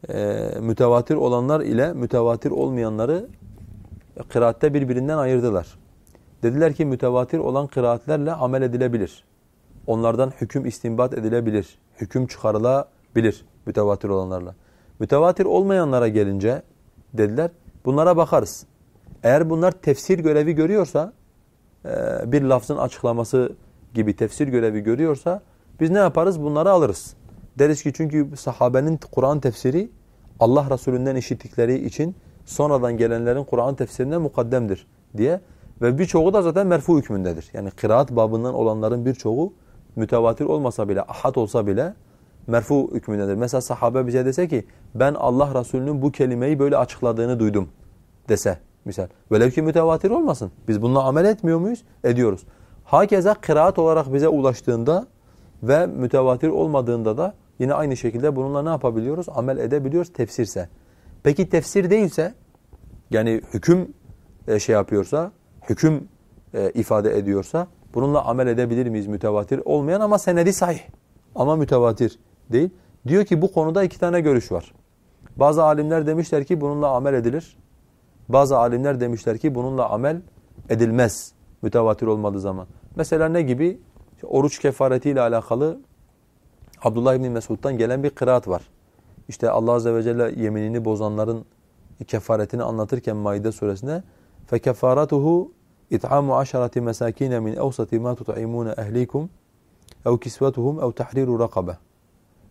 e, mütevatir olanlar ile mütevatir olmayanları kıraatte birbirinden ayırdılar. Dediler ki mütevatir olan kıraatlerle amel edilebilir. Onlardan hüküm istinbat edilebilir. Hüküm çıkarılabilir mütevatir olanlarla. Mütevatir olmayanlara gelince dediler bunlara bakarız. Eğer bunlar tefsir görevi görüyorsa e, bir lafzın açıklaması gibi tefsir görevi görüyorsa biz ne yaparız? Bunları alırız. Deriz ki çünkü sahabenin Kur'an tefsiri Allah Resulü'nden işittikleri için sonradan gelenlerin Kur'an tefsirine mukaddemdir diye ve birçoğu da zaten merfu hükmündedir. Yani kıraat babından olanların birçoğu mütevatir olmasa bile, ahad olsa bile merfu hükmündedir. Mesela sahabe bize dese ki ben Allah Resulü'nün bu kelimeyi böyle açıkladığını duydum dese misal. Velev ki mütevatir olmasın. Biz bununla amel etmiyor muyuz? Ediyoruz. Hakeza kıraat olarak bize ulaştığında ve mütevatir olmadığında da Yine aynı şekilde bununla ne yapabiliyoruz? Amel edebiliyoruz tefsirse. Peki tefsir değilse yani hüküm e, şey yapıyorsa, hüküm e, ifade ediyorsa bununla amel edebilir miyiz mütevatir olmayan ama senedi sahih. Ama mütevatir değil. Diyor ki bu konuda iki tane görüş var. Bazı alimler demişler ki bununla amel edilir. Bazı alimler demişler ki bununla amel edilmez mütevatir olmadığı zaman. Mesela ne gibi? oruç kefaretiyle alakalı Abdullah İbni Mesud'dan gelen bir kıraat var. İşte Allah Azze ve Celle yeminini bozanların kefaretini anlatırken Maide suresinde فَكَفَارَتُهُ اِطْعَامُ عَشَرَةِ مَسَاكِينَ مِنْ اَوْسَطِ مَا تُطْعِمُونَ اَهْلِيكُمْ اَوْ كِسْوَتُهُمْ اَوْ تَحْرِيرُ رَقَبَةً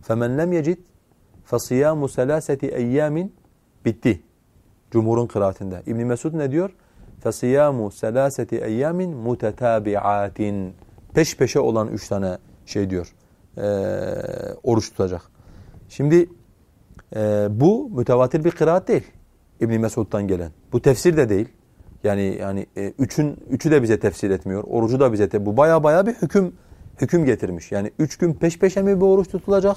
فَمَنْ لَمْ يَجِدْ فَصِيَامُ سَلَاسَةِ اَيَّامٍ Bitti. Cumhur'un kıraatinde. İbn Mesud ne diyor? فَصِيَامُ سَلَاسَةِ اَيَّامٍ مُتَتَابِعَاتٍ Peş peşe olan üç tane şey diyor e, oruç tutacak. Şimdi e, bu mütevatir bir kıraat değil. İbn Mesud'dan gelen. Bu tefsir de değil. Yani yani e, üçün üçü de bize tefsir etmiyor. Orucu da bize te bu baya baya bir hüküm hüküm getirmiş. Yani üç gün peş peşe mi bir oruç tutulacak?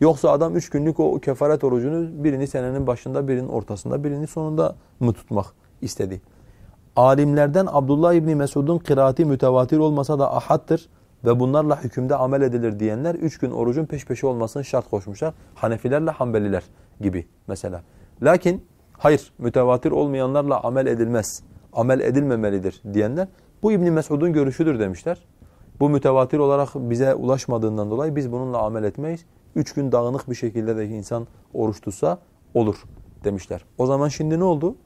Yoksa adam üç günlük o kefaret orucunu birini senenin başında, birinin ortasında, birinin sonunda mı tutmak istedi? Alimlerden Abdullah İbni Mesud'un kıraati mütevatir olmasa da ahattır ve bunlarla hükümde amel edilir diyenler üç gün orucun peş peşe olmasını şart koşmuşlar. Hanefilerle Hanbeliler gibi mesela. Lakin hayır mütevatir olmayanlarla amel edilmez, amel edilmemelidir diyenler bu İbni Mesud'un görüşüdür demişler. Bu mütevatir olarak bize ulaşmadığından dolayı biz bununla amel etmeyiz. Üç gün dağınık bir şekilde de insan oruç tutsa olur demişler. O zaman şimdi ne oldu?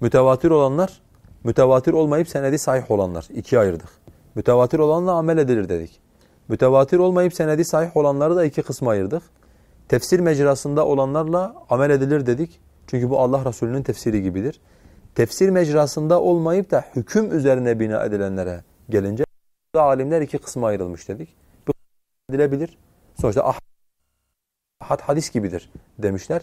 Mütevatir olanlar, mütevatir olmayıp senedi sahih olanlar. ikiye ayırdık. Mütevatir olanla amel edilir dedik. Mütevatir olmayıp senedi sahih olanları da iki kısma ayırdık. Tefsir mecrasında olanlarla amel edilir dedik. Çünkü bu Allah Resulü'nün tefsiri gibidir. Tefsir mecrasında olmayıp da hüküm üzerine bina edilenlere gelince alimler iki kısma ayrılmış dedik. Edilebilir. Sonuçta ahad hadis gibidir demişler.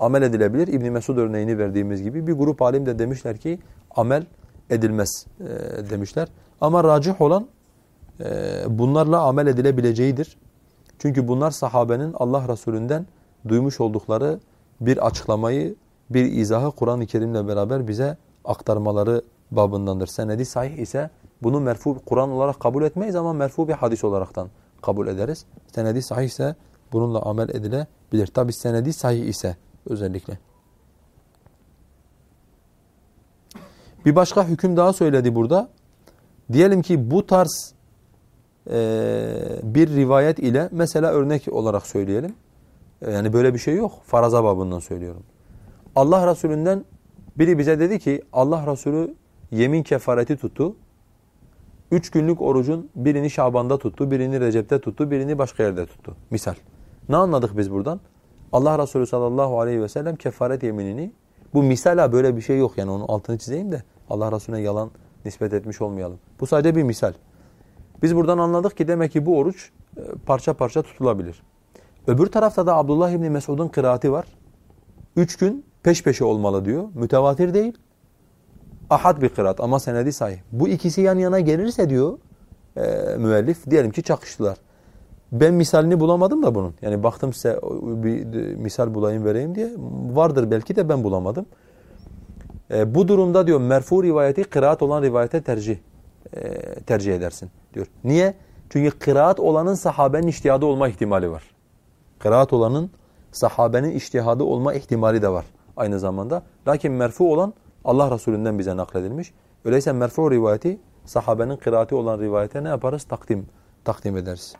Amel edilebilir. İbn Mesud örneğini verdiğimiz gibi bir grup alim de demişler ki amel edilmez e, demişler. Ama racih olan e, bunlarla amel edilebileceğidir. Çünkü bunlar sahabenin Allah Resulü'nden duymuş oldukları bir açıklamayı, bir izahı Kur'an-ı Kerim'le beraber bize aktarmaları babındandır. Senedi sahih ise bunu merfu Kur'an olarak kabul etmeyiz ama merfu bir hadis olaraktan kabul ederiz. Senedi sahih ise bununla amel edilebilir. Tabi senedi sahih ise özellikle. Bir başka hüküm daha söyledi burada. Diyelim ki bu tarz e, bir rivayet ile mesela örnek olarak söyleyelim. E, yani böyle bir şey yok. Faraza babından söylüyorum. Allah Resulü'nden biri bize dedi ki Allah Resulü yemin kefareti tuttu. Üç günlük orucun birini Şaban'da tuttu, birini Recep'te tuttu, birini başka yerde tuttu. Misal. Ne anladık biz buradan? Allah Resulü sallallahu aleyhi ve sellem kefaret yeminini, bu misala böyle bir şey yok yani onun altını çizeyim de Allah Resulüne yalan nispet etmiş olmayalım. Bu sadece bir misal. Biz buradan anladık ki demek ki bu oruç e, parça parça tutulabilir. Öbür tarafta da Abdullah İbni Mesud'un kıraati var. Üç gün peş peşe olmalı diyor. Mütevatir değil. Ahad bir kıraat ama senedi sahih. Bu ikisi yan yana gelirse diyor e, müellif diyelim ki çakıştılar. Ben misalini bulamadım da bunun. Yani baktım size bir misal bulayım vereyim diye. Vardır belki de ben bulamadım. E, bu durumda diyor merfu rivayeti kıraat olan rivayete tercih e, tercih edersin diyor. Niye? Çünkü kıraat olanın sahabenin iştihadı olma ihtimali var. Kıraat olanın sahabenin iştihadı olma ihtimali de var aynı zamanda. Lakin merfu olan Allah Resulü'nden bize nakledilmiş. Öyleyse merfu rivayeti sahabenin kıraati olan rivayete ne yaparız? Takdim, takdim ederiz.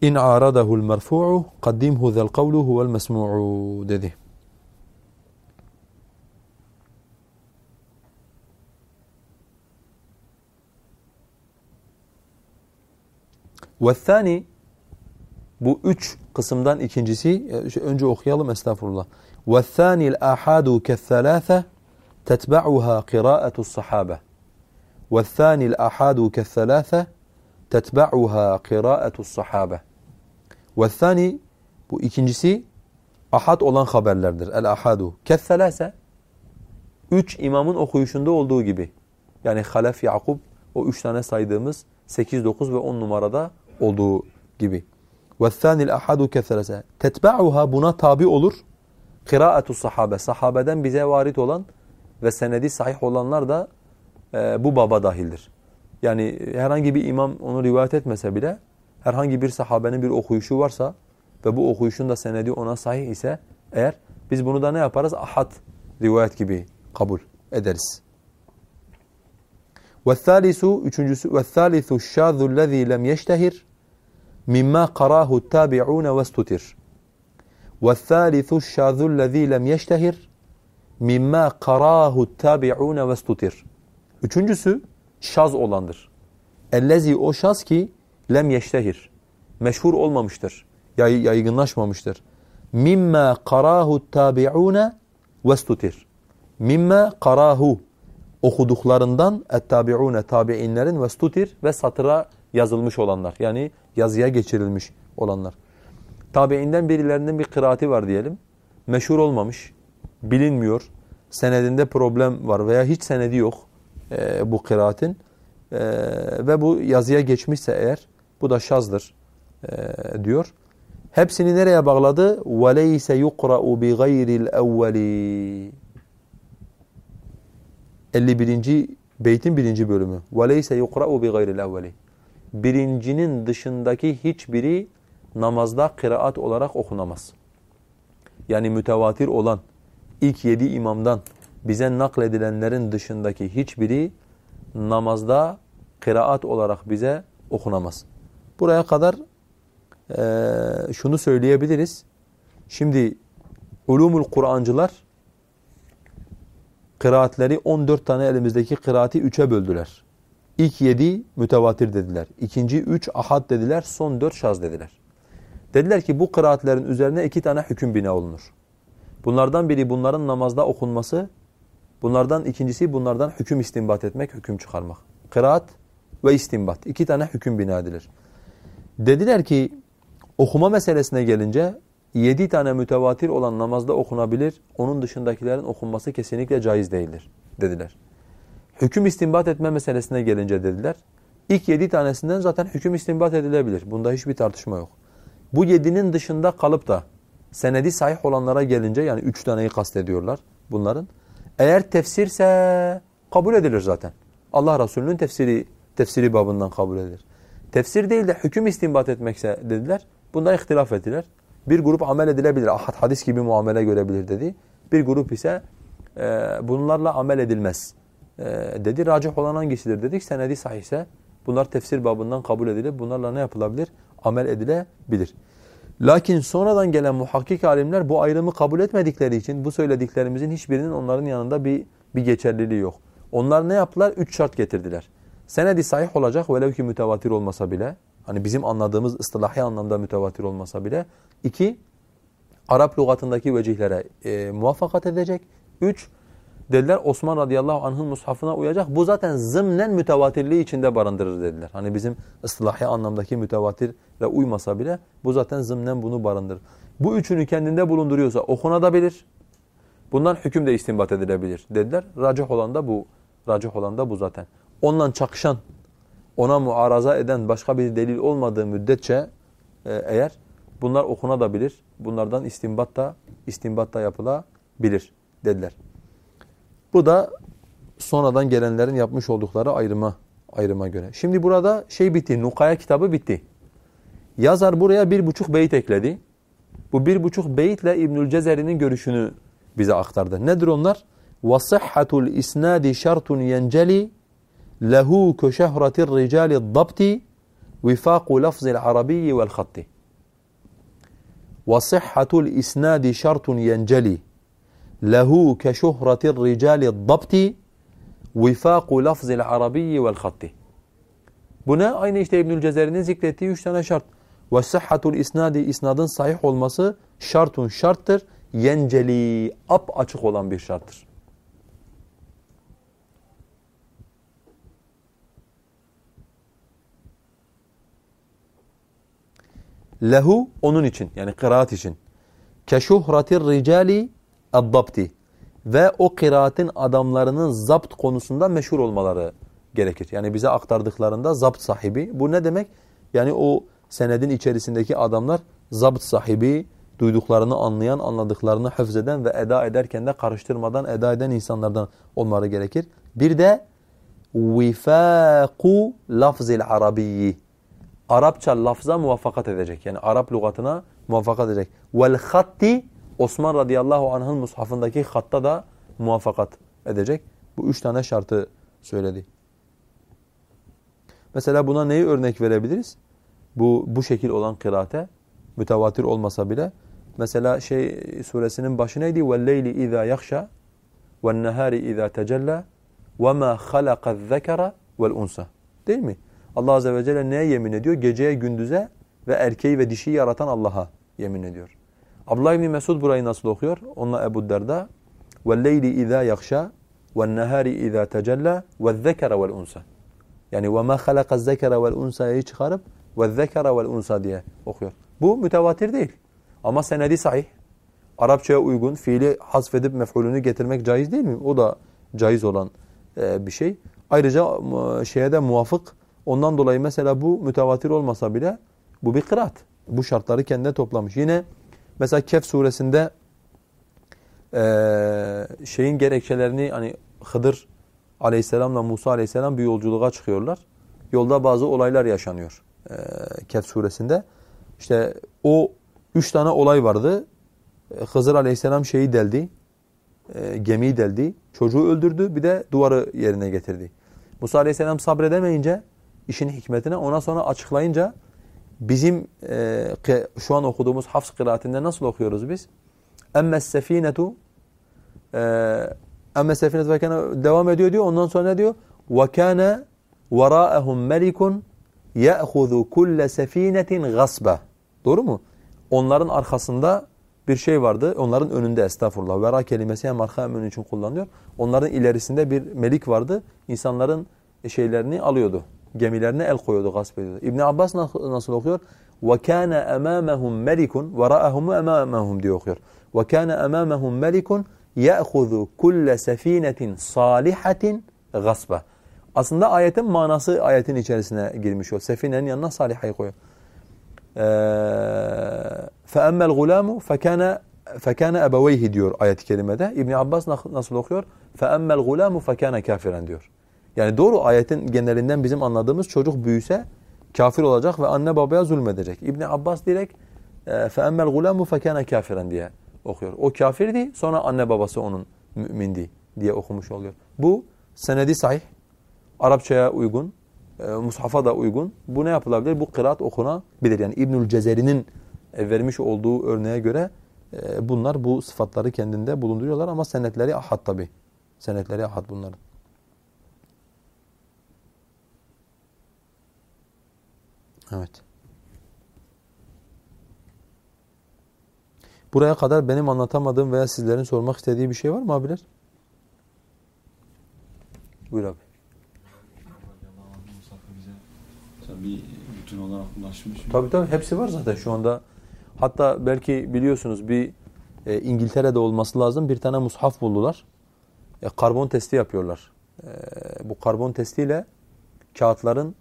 İn aradahu'l merfu'u qaddimhu zel kavlu huvel mesmu'u dedi. Ve bu üç kısımdan ikincisi e, önce okuyalım estağfurullah. Ke'thelâfe tetba'uha kıra'etu's sahabe. Ve thani'l ahadu ke'thelâfe tetba'uha kıra'etu's sahabe. Ve thani bu ikincisi ahad olan haberlerdir. El ahadu. Kesselase üç imamın okuyuşunda olduğu gibi. Yani Halef Yakub o üç tane saydığımız 8, 9 ve 10 numarada olduğu gibi. Ve thanil ahadu kesselase. Tetba'uha buna tabi olur. Kıraatus sahabe. Sahabeden bize varit olan ve senedi sahih olanlar da e, bu baba dahildir. Yani herhangi bir imam onu rivayet etmese bile herhangi bir sahabenin bir okuyuşu varsa ve bu okuyuşun da senedi ona sahih ise eğer biz bunu da ne yaparız? Ahad rivayet gibi kabul ederiz. وَالثَّالِثُ üçüncüsü وَالثَّالِثُ الشَّاذُ الَّذ۪ي لَمْ يَشْتَهِرْ مِمَّا قَرَاهُ التَّابِعُونَ وَاسْتُتِرْ وَالثَّالِثُ الشَّاذُ الَّذ۪ي لَمْ يَشْتَهِرْ مِمَّا قَرَاهُ التَّابِعُونَ وَاسْتُتِرْ Üçüncüsü şaz olandır. Ellezi o şaz ki lem yeştehir. Meşhur olmamıştır. Yay, yaygınlaşmamıştır. Mimma karahu tabi'une vestutir. Mimma karahu okuduklarından et-tabi'une tabi'inlerin vestutir ve satıra yazılmış olanlar. Yani yazıya geçirilmiş olanlar. tabiinden birilerinin bir kıraati var diyelim. Meşhur olmamış, bilinmiyor, senedinde problem var veya hiç senedi yok e, bu kıraatin. E, ve bu yazıya geçmişse eğer bu da şazdır e, diyor. Hepsini nereye bağladı? وَلَيْسَ يُقْرَأُ بِغَيْرِ الْاَوَّلِ 51. beytin birinci bölümü. وَلَيْسَ يُقْرَأُ بِغَيْرِ الْاَوَّلِ Birincinin dışındaki hiçbiri namazda kıraat olarak okunamaz. Yani mütevatir olan ilk yedi imamdan bize nakledilenlerin dışındaki hiçbiri namazda kıraat olarak bize okunamaz. Buraya kadar e, şunu söyleyebiliriz. Şimdi ulumul Kur'ancılar kıraatleri 14 tane elimizdeki kıraati 3'e böldüler. İlk 7 mütevatir dediler. İkinci 3 ahad dediler. Son 4 şaz dediler. Dediler ki bu kıraatlerin üzerine iki tane hüküm bina olunur. Bunlardan biri bunların namazda okunması, bunlardan ikincisi bunlardan hüküm istinbat etmek, hüküm çıkarmak. Kıraat ve istinbat. iki tane hüküm bina edilir. Dediler ki okuma meselesine gelince yedi tane mütevatir olan namazda okunabilir, onun dışındakilerin okunması kesinlikle caiz değildir dediler. Hüküm istinbat etme meselesine gelince dediler, ilk yedi tanesinden zaten hüküm istinbat edilebilir. Bunda hiçbir tartışma yok. Bu yedinin dışında kalıp da senedi sahih olanlara gelince yani üç taneyi kastediyorlar bunların. Eğer tefsirse kabul edilir zaten. Allah Resulü'nün tefsiri tefsiri babından kabul edilir. Tefsir değil de hüküm istinbat etmekse dediler. Bunda ihtilaf ettiler. Bir grup amel edilebilir. Hadis gibi muamele görebilir dedi. Bir grup ise e, bunlarla amel edilmez e, dedi. Racih olan hangisidir dedik. Senedi sahihse bunlar tefsir babından kabul edilir. Bunlarla ne yapılabilir? Amel edilebilir. Lakin sonradan gelen muhakkik alimler bu ayrımı kabul etmedikleri için bu söylediklerimizin hiçbirinin onların yanında bir, bir geçerliliği yok. Onlar ne yaptılar? Üç şart getirdiler. Senedi sahih olacak velev ki mütevatir olmasa bile. Hani bizim anladığımız ıslahi anlamda mütevatir olmasa bile. İki, Arap lügatındaki vecihlere e, muvaffakat edecek. Üç, dediler Osman radıyallahu anh'ın mushafına uyacak. Bu zaten zımnen mütevatirliği içinde barındırır dediler. Hani bizim ıslahi anlamdaki mütevatirle uymasa bile bu zaten zımnen bunu barındırır. Bu üçünü kendinde bulunduruyorsa okunabilir. Bundan hüküm de istinbat edilebilir dediler. Racih olan da bu. Racih olan da bu zaten. Ondan çakışan, ona muaraza eden başka bir delil olmadığı müddetçe e, eğer bunlar okunabilir. Bunlardan istinbat da istinbat da yapılabilir dediler. Bu da sonradan gelenlerin yapmış oldukları ayrıma ayrıma göre. Şimdi burada şey bitti, Nukaya kitabı bitti. Yazar buraya bir buçuk beyit ekledi. Bu bir buçuk beyitle İbnül Cezeri'nin görüşünü bize aktardı. Nedir onlar? وَصِحَّةُ الْاِسْنَادِ شَرْطٌ يَنْجَلِي لَهُ كَشَهْرَةِ الرِّجَالِ الضَّبْتِ وِفَاقُ لَفْظِ الْعَرَبِيِّ وَالْخَطِّ وَصِحَّةُ الْاِسْنَادِ شَرْطٌ يَنْجَلِي lehu keşuhratir ricali dabti vifaku lafzil arabiyyi vel hatti. Bu ne? Aynı işte İbnül Cezeri'nin zikrettiği üç tane şart. Ve sıhhatul isnadi isnadın sahih olması şartun şarttır. Yenceli ap açık olan bir şarttır. Lehu onun için yani kıraat için. Keşuhratir ricali Addabti ve o kıraatin adamlarının zapt konusunda meşhur olmaları gerekir. Yani bize aktardıklarında zapt sahibi. Bu ne demek? Yani o senedin içerisindeki adamlar zapt sahibi, duyduklarını anlayan, anladıklarını hıfzeden ve eda ederken de karıştırmadan eda eden insanlardan olmaları gerekir. Bir de vifaku lafzil arabiyyi. Arapça lafza muvaffakat edecek. Yani Arap lügatına muvaffakat edecek. Vel Osman radıyallahu anh'ın mushafındaki hatta da muvaffakat edecek. Bu üç tane şartı söyledi. Mesela buna neyi örnek verebiliriz? Bu bu şekil olan kıraate mütevatir olmasa bile mesela şey suresinin başı neydi? وَالْلَيْلِ اِذَا يَخْشَى وَالنَّهَارِ اِذَا تَجَلَّى وَمَا خَلَقَ الذَّكَرَ وَالْاُنْسَى Değil mi? Allah azze ve celle neye yemin ediyor? Geceye gündüze ve erkeği ve dişiyi yaratan Allah'a yemin ediyor. Abdullah İbni Mesud burayı nasıl okuyor? Onunla Ebu Derda وَالْلَيْلِ اِذَا يَخْشَى وَالنَّهَارِ اِذَا تَجَلَّى وَالذَّكَرَ وَالْاُنْسَى Yani وَمَا خَلَقَ الذَّكَرَ وَالْاُنْسَيَ'yi çıkarıp وَالذَّكَرَ وَالْاُنْسَى diye okuyor. Bu mütevatir değil. Ama senedi sahih. Arapçaya uygun fiili hasfedip mef'ulünü getirmek caiz değil mi? O da caiz olan e, bir şey. Ayrıca e, şeye de muvafık. Ondan dolayı mesela bu mütevatir olmasa bile bu bir kıraat. Bu şartları kendine toplamış. Yine mesela Kehf suresinde e, şeyin gerekçelerini hani Hıdır aleyhisselamla Musa aleyhisselam bir yolculuğa çıkıyorlar. Yolda bazı olaylar yaşanıyor e, Kehf suresinde. İşte o üç tane olay vardı. Hızır aleyhisselam şeyi deldi, e, gemiyi deldi, çocuğu öldürdü bir de duvarı yerine getirdi. Musa aleyhisselam sabredemeyince işin hikmetine ona sonra açıklayınca bizim e, şu an okuduğumuz Hafs kıraatinde nasıl okuyoruz biz? Emmes sefinetu Emme sefinet ve devam ediyor diyor. Ondan sonra ne diyor? وَكَانَ وَرَاءَهُمْ مَلِكٌ يَأْخُذُ كُلَّ سَف۪ينَةٍ غَصْبًا Doğru mu? Onların arkasında bir şey vardı. Onların önünde estağfurullah. Vera kelimesi hem arka hem ön için kullanılıyor. Onların ilerisinde bir melik vardı. İnsanların şeylerini alıyordu. Gemilerine el koyuyordu, gasp ediyordu. İbn Abbas nasıl okuyor? وَكَانَ أَمَامَهُمْ مَلِكٌ وَرَاءَهُمْ أَمَامَهُمْ diye okuyor. وَكَانَ أَمَامَهُمْ مَلِكٌ يَأْخُذُ كُلَّ سَف۪ينَةٍ صَالِحَةٍ غَصْبًا Aslında ayetin manası ayetin içerisine girmiş o. Sefinenin yanına salihayı koyuyor. فَأَمَّا الْغُلَامُ فَكَانَ فَكَانَ اَبَوَيْهِ diyor ayet-i kerimede. İbn Abbas nasıl okuyor? فَأَمَّا الْغُلَامُ فَكَانَ كَافِرًا diyor. Yani doğru ayetin genelinden bizim anladığımız çocuk büyüse kafir olacak ve anne babaya zulmedecek. İbn Abbas direkt فَأَمَّا الْغُلَامُ فَكَانَ كَافِرًا diye okuyor. O kafirdi sonra anne babası onun mümindi diye okumuş oluyor. Bu senedi sahih, Arapçaya uygun, e, mushafa da uygun. Bu ne yapılabilir? Bu kıraat okunabilir. Yani İbnül Cezeri'nin e, vermiş olduğu örneğe göre e, bunlar bu sıfatları kendinde bulunduruyorlar ama senetleri ahad tabi. Senetleri ahad bunların. Evet. Buraya kadar benim anlatamadığım veya sizlerin sormak istediği bir şey var mı abiler? Buyur abi. bir bütün olarak ulaşmış. Tabii tabii hepsi var zaten şu anda. Hatta belki biliyorsunuz bir e, İngiltere'de olması lazım bir tane mushaf buldular. E, karbon testi yapıyorlar. E, bu karbon testiyle kağıtların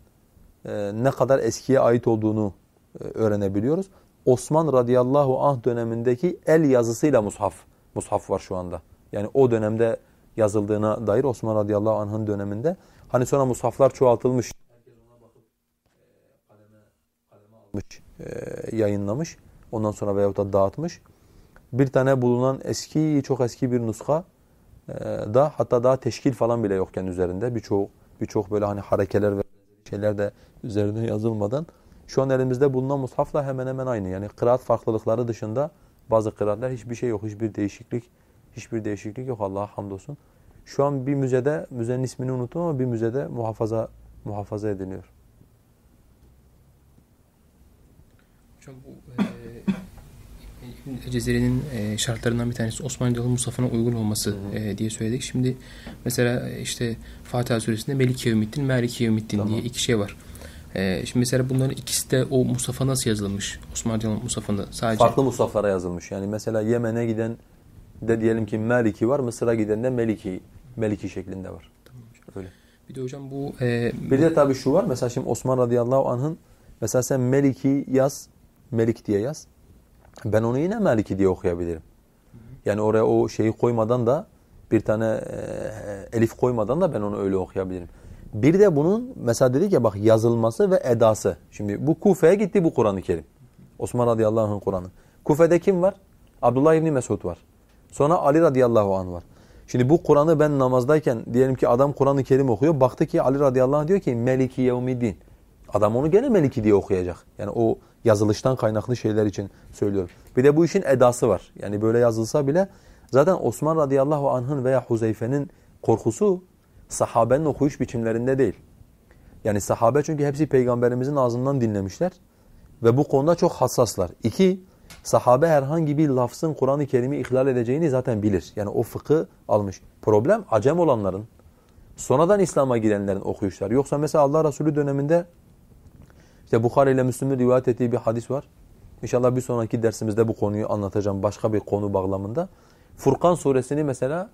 ne kadar eskiye ait olduğunu e, öğrenebiliyoruz. Osman radıyallahu anh dönemindeki el yazısıyla mushaf, mushaf var şu anda. Yani o dönemde yazıldığına dair Osman radıyallahu anh'ın döneminde. Hani sonra mushaflar çoğaltılmış. Herkes kaleme almış, e, yayınlamış. Ondan sonra veyahut da dağıtmış. Bir tane bulunan eski, çok eski bir nuska e, da hatta daha teşkil falan bile yokken üzerinde birçok birçok böyle hani harekeler ve şeyler de üzerine yazılmadan şu an elimizde bulunan mushafla hemen hemen aynı. Yani kıraat farklılıkları dışında bazı kıraatler hiçbir şey yok. Hiçbir değişiklik hiçbir değişiklik yok Allah'a hamdolsun. Şu an bir müzede, müzenin ismini unuttum ama bir müzede muhafaza muhafaza ediliyor. Hocam bu e, Cezeri'nin e, şartlarından bir tanesi Osmanlıcalı Musaf'ına uygun olması e, diye söyledik. Şimdi mesela işte Fatiha suresinde Melike Yevmiddin, Maliki Yevmiddin tamam. diye iki şey var. Ee, şimdi mesela bunların ikisi de o Mustafa nasıl yazılmış? Osmanlıca Mustafa'nın sadece... Farklı Mustafa'lara yazılmış. Yani mesela Yemen'e giden de diyelim ki Meliki var, Mısır'a giden de Meliki, Meliki şeklinde var. Tamam Öyle. Bir de hocam bu... E, bir de tabii şu var, mesela şimdi Osman radıyallahu anh'ın mesela sen Meliki yaz, Melik diye yaz. Ben onu yine Meliki diye okuyabilirim. Yani oraya o şeyi koymadan da bir tane e, elif koymadan da ben onu öyle okuyabilirim. Bir de bunun mesela dedik ya bak yazılması ve edası. Şimdi bu Kufe'ye gitti bu Kur'an-ı Kerim. Osman radıyallahu anh'ın Kur'an'ı. Kufe'de kim var? Abdullah İbni Mesud var. Sonra Ali radıyallahu anh var. Şimdi bu Kur'an'ı ben namazdayken diyelim ki adam Kur'an-ı Kerim okuyor. Baktı ki Ali radıyallahu anh diyor ki Meliki yevmiddin. Adam onu gene Meliki diye okuyacak. Yani o yazılıştan kaynaklı şeyler için söylüyorum. Bir de bu işin edası var. Yani böyle yazılsa bile zaten Osman radıyallahu anh'ın veya Huzeyfe'nin korkusu sahabenin okuyuş biçimlerinde değil. Yani sahabe çünkü hepsi peygamberimizin ağzından dinlemişler ve bu konuda çok hassaslar. İki, sahabe herhangi bir lafzın Kur'an-ı Kerim'i ihlal edeceğini zaten bilir. Yani o fıkı almış. Problem acem olanların, sonradan İslam'a girenlerin okuyuşları. Yoksa mesela Allah Resulü döneminde işte Bukhari ile Müslüm'ün rivayet ettiği bir hadis var. İnşallah bir sonraki dersimizde bu konuyu anlatacağım başka bir konu bağlamında. Furkan suresini mesela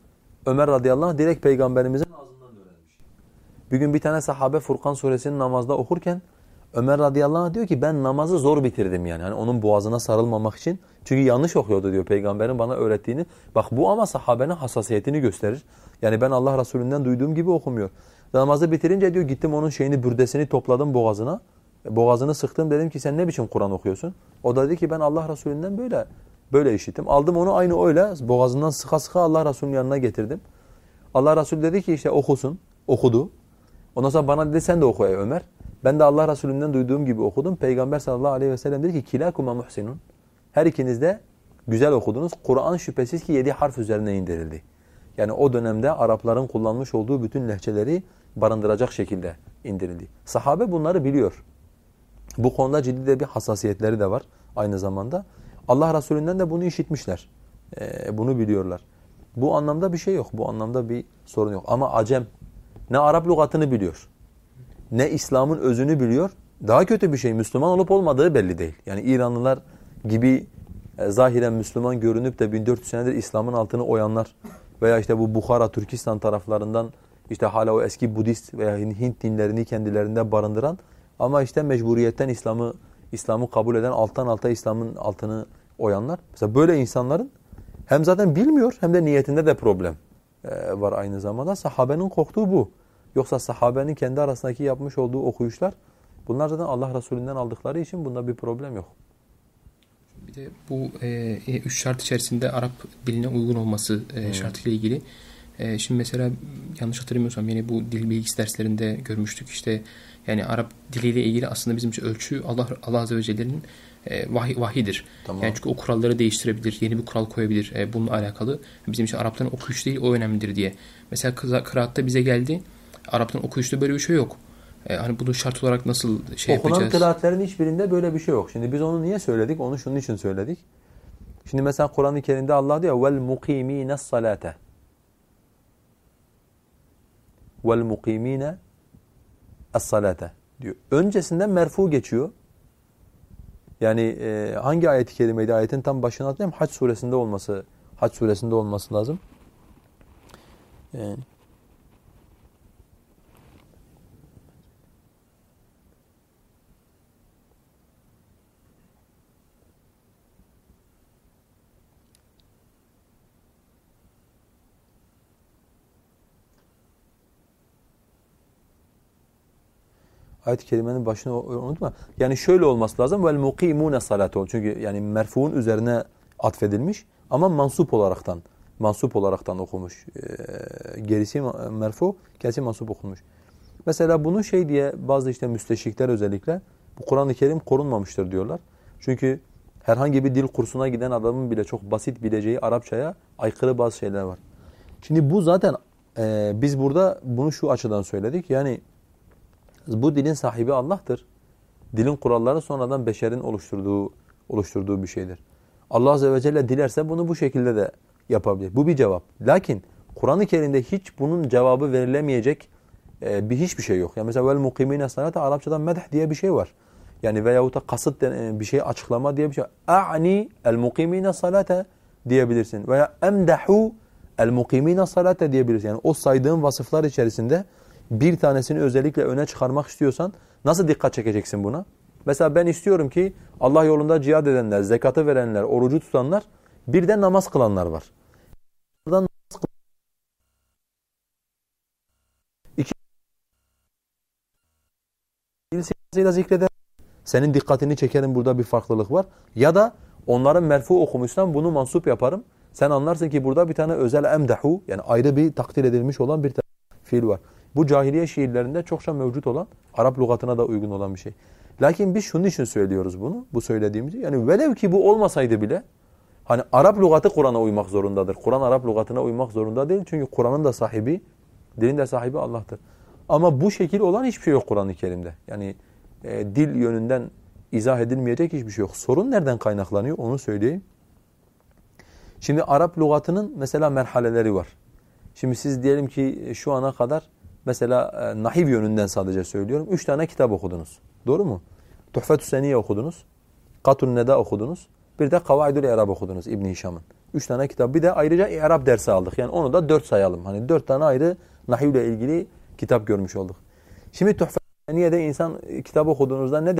Ömer radıyallahu anh direkt peygamberimizin ağzından öğrenmiş. Bir gün bir tane sahabe Furkan suresini namazda okurken Ömer radıyallahu anh diyor ki ben namazı zor bitirdim yani. yani onun boğazına sarılmamak için. Çünkü yanlış okuyordu diyor peygamberin bana öğrettiğini. Bak bu ama sahabenin hassasiyetini gösterir. Yani ben Allah Resulü'nden duyduğum gibi okumuyor. Namazı bitirince diyor gittim onun şeyini bürdesini topladım boğazına. Boğazını sıktım dedim ki sen ne biçim Kur'an okuyorsun? O da dedi ki ben Allah Resulü'nden böyle böyle işittim. Aldım onu aynı öyle boğazından sıka sıka Allah Resulü'nün yanına getirdim. Allah Resulü dedi ki işte okusun. Okudu. Ondan sonra bana dedi sen de oku ey Ömer. Ben de Allah Resulü'nden duyduğum gibi okudum. Peygamber sallallahu aleyhi ve sellem dedi ki kilakuma muhsinun. Her ikiniz de güzel okudunuz. Kur'an şüphesiz ki yedi harf üzerine indirildi. Yani o dönemde Arapların kullanmış olduğu bütün lehçeleri barındıracak şekilde indirildi. Sahabe bunları biliyor. Bu konuda ciddi de bir hassasiyetleri de var aynı zamanda. Allah Resulü'nden de bunu işitmişler. Ee, bunu biliyorlar. Bu anlamda bir şey yok. Bu anlamda bir sorun yok. Ama Acem ne Arap lügatını biliyor, ne İslam'ın özünü biliyor. Daha kötü bir şey Müslüman olup olmadığı belli değil. Yani İranlılar gibi e, zahiren Müslüman görünüp de 1400 senedir İslam'ın altını oyanlar veya işte bu Bukhara, Türkistan taraflarından işte hala o eski Budist veya Hint dinlerini kendilerinde barındıran ama işte mecburiyetten İslam'ı İslam'ı kabul eden alttan alta İslam'ın altını oyanlar. Mesela böyle insanların hem zaten bilmiyor hem de niyetinde de problem e, var aynı zamanda. Sahabenin korktuğu bu. Yoksa sahabenin kendi arasındaki yapmış olduğu okuyuşlar bunlar zaten Allah Resulü'nden aldıkları için bunda bir problem yok. Bir de bu e, e, üç şart içerisinde Arap diline uygun olması e, hmm. şartıyla ilgili. E, şimdi mesela yanlış hatırlamıyorsam yine bu dil bilgisi derslerinde görmüştük işte yani Arap diliyle ilgili aslında bizim için ölçü Allah Allah Azze ve Celle'nin e, vahiy, vahidir. Tamam. Yani çünkü o kuralları değiştirebilir, yeni bir kural koyabilir e, bununla alakalı. Bizim için Arapların okuyuş değil o önemlidir diye. Mesela kıraatta bize geldi. Arapların okuyuşta böyle bir şey yok. E, hani bunu şart olarak nasıl şey Okunan yapacağız? Okunan kıraatlerin hiçbirinde böyle bir şey yok. Şimdi biz onu niye söyledik? Onu şunun için söyledik. Şimdi mesela Kur'an-ı Kerim'de Allah diyor vel mukimine salate. Vel mukimine es-salate diyor. Öncesinden merfu geçiyor. Yani e, hangi ayet-i kerimeydi? Ayetin tam başına atlayayım. Hac suresinde olması, Hac suresinde olması lazım. Yani ayet-i kerimenin başını unutma. Yani şöyle olması lazım. Vel mukimune salatu. Çünkü yani merfuun üzerine atfedilmiş ama mansup olaraktan mansup olaraktan okumuş. Ee, gerisi merfu, gerisi mansup okunmuş. Mesela bunu şey diye bazı işte müsteşrikler özellikle bu Kur'an-ı Kerim korunmamıştır diyorlar. Çünkü herhangi bir dil kursuna giden adamın bile çok basit bileceği Arapçaya aykırı bazı şeyler var. Şimdi bu zaten e, biz burada bunu şu açıdan söyledik. Yani bu dilin sahibi Allah'tır. Dilin kuralları sonradan beşerin oluşturduğu oluşturduğu bir şeydir. Allah Azze ve Celle dilerse bunu bu şekilde de yapabilir. Bu bir cevap. Lakin Kur'an-ı Kerim'de hiç bunun cevabı verilemeyecek e, bir hiçbir şey yok. Yani mesela vel mukimine salate Arapçadan medh diye bir şey var. Yani veyahut da kasıt bir şey açıklama diye bir şey. A'ni el mukimine salate diyebilirsin. Veya emdahu el mukimine salate diyebilirsin. Yani o saydığın vasıflar içerisinde bir tanesini özellikle öne çıkarmak istiyorsan nasıl dikkat çekeceksin buna? Mesela ben istiyorum ki Allah yolunda cihad edenler, zekatı verenler, orucu tutanlar bir de namaz kılanlar var. İki sırasıyla zikreder. Senin dikkatini çekerim burada bir farklılık var. Ya da onların merfu okumuşsan bunu mansup yaparım. Sen anlarsın ki burada bir tane özel emdahu yani ayrı bir takdir edilmiş olan bir fiil var. Bu cahiliye şiirlerinde çokça mevcut olan, Arap lügatına da uygun olan bir şey. Lakin biz şunun için söylüyoruz bunu, bu söylediğimizi. Yani velev ki bu olmasaydı bile, hani Arap lügatı Kur'an'a uymak zorundadır. Kur'an Arap lügatına uymak zorunda değil. Çünkü Kur'an'ın da sahibi, dilin de sahibi Allah'tır. Ama bu şekil olan hiçbir şey yok Kur'an-ı Kerim'de. Yani e, dil yönünden izah edilmeyecek hiçbir şey yok. Sorun nereden kaynaklanıyor onu söyleyeyim. Şimdi Arap lügatının mesela merhaleleri var. Şimdi siz diyelim ki şu ana kadar Mesela e, nahiv yönünden sadece söylüyorum. Üç tane kitap okudunuz. Doğru mu? Tuhfetü Seniye okudunuz. Katun Neda okudunuz. Bir de Kavaidül İrab okudunuz İbn Hişam'ın. Üç tane kitap. Bir de ayrıca İrab dersi aldık. Yani onu da dört sayalım. Hani dört tane ayrı nahiv ile ilgili kitap görmüş olduk. Şimdi Tuhfe de insan kitap okuduğunuzda ne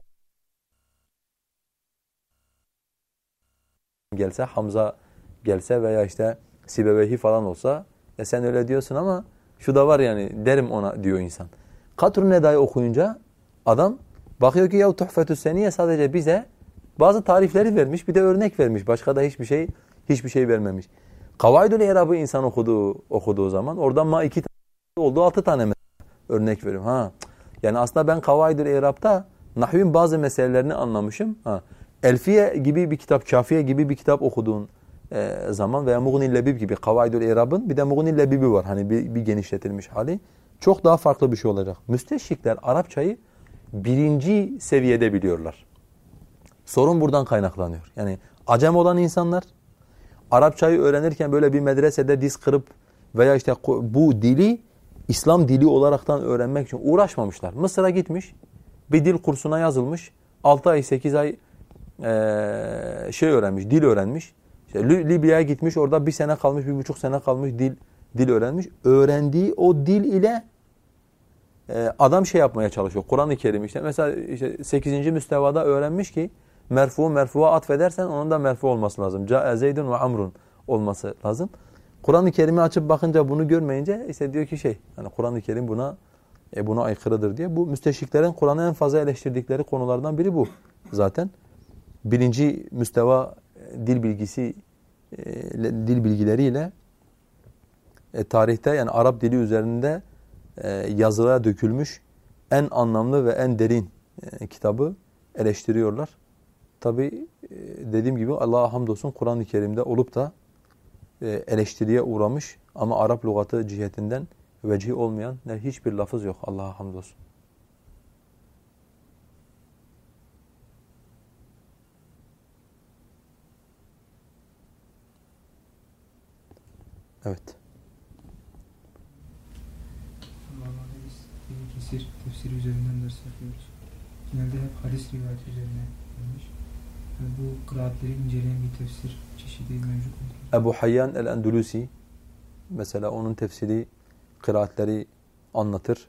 gelse, Hamza gelse veya işte Sibevehi falan olsa ya sen öyle diyorsun ama şu da var yani derim ona diyor insan. Katr-ı Neda'yı okuyunca adam bakıyor ki ya Tuhfetü Seniye sadece bize bazı tarifleri vermiş bir de örnek vermiş. Başka da hiçbir şey hiçbir şey vermemiş. Kavaidül İrab'ı insan okuduğu okuduğu zaman oradan ma iki tane oldu altı tane örnek veriyorum. Ha. Yani aslında ben Kavaidül İrab'da nahvin bazı meselelerini anlamışım. Ha. Elfiye gibi bir kitap, Kafiye gibi bir kitap okuduğun e, zaman veya Mughni Lebib gibi Kavaidül İrab'ın bir de Mughni Lebib'i var. Hani bir, bir genişletilmiş hali. Çok daha farklı bir şey olacak. Müsteşrikler Arapçayı birinci seviyede biliyorlar. Sorun buradan kaynaklanıyor. Yani acem olan insanlar Arapçayı öğrenirken böyle bir medresede diz kırıp veya işte bu dili İslam dili olaraktan öğrenmek için uğraşmamışlar. Mısır'a gitmiş, bir dil kursuna yazılmış, 6 ay 8 ay e, şey öğrenmiş, dil öğrenmiş. İşte Libya'ya gitmiş, orada bir sene kalmış, bir buçuk sene kalmış, dil dil öğrenmiş. Öğrendiği o dil ile e, adam şey yapmaya çalışıyor. Kur'an-ı Kerim işte mesela işte 8. müstevada öğrenmiş ki merfu merfu'a atfedersen onun da merfu olması lazım. Ca'e Zeydun ve Amrun olması lazım. Kur'an-ı Kerim'i açıp bakınca bunu görmeyince işte diyor ki şey hani Kur'an-ı Kerim buna e, buna aykırıdır diye. Bu müsteşriklerin Kur'an'ı en fazla eleştirdikleri konulardan biri bu zaten. Birinci müsteva dil bilgisi e, dil bilgileriyle e, tarihte yani Arap dili üzerinde e, yazıya dökülmüş en anlamlı ve en derin e, kitabı eleştiriyorlar. Tabi dediğim gibi Allah'a hamdolsun Kur'an-ı Kerim'de olup da eleştiriye uğramış ama Arap lügatı cihetinden vecih olmayan hiçbir lafız yok Allah'a hamdolsun. Evet. Normalde biz kesir tefsiri üzerinden ders yapıyoruz. Genelde hep hadis rivayeti üzerine yapılmış. Yani bu kıraatleri inceleyen bir tefsir çeşidi mevcut mudur? Ebu Hayyan el-Endülüsi mesela onun tefsiri kıraatleri anlatır.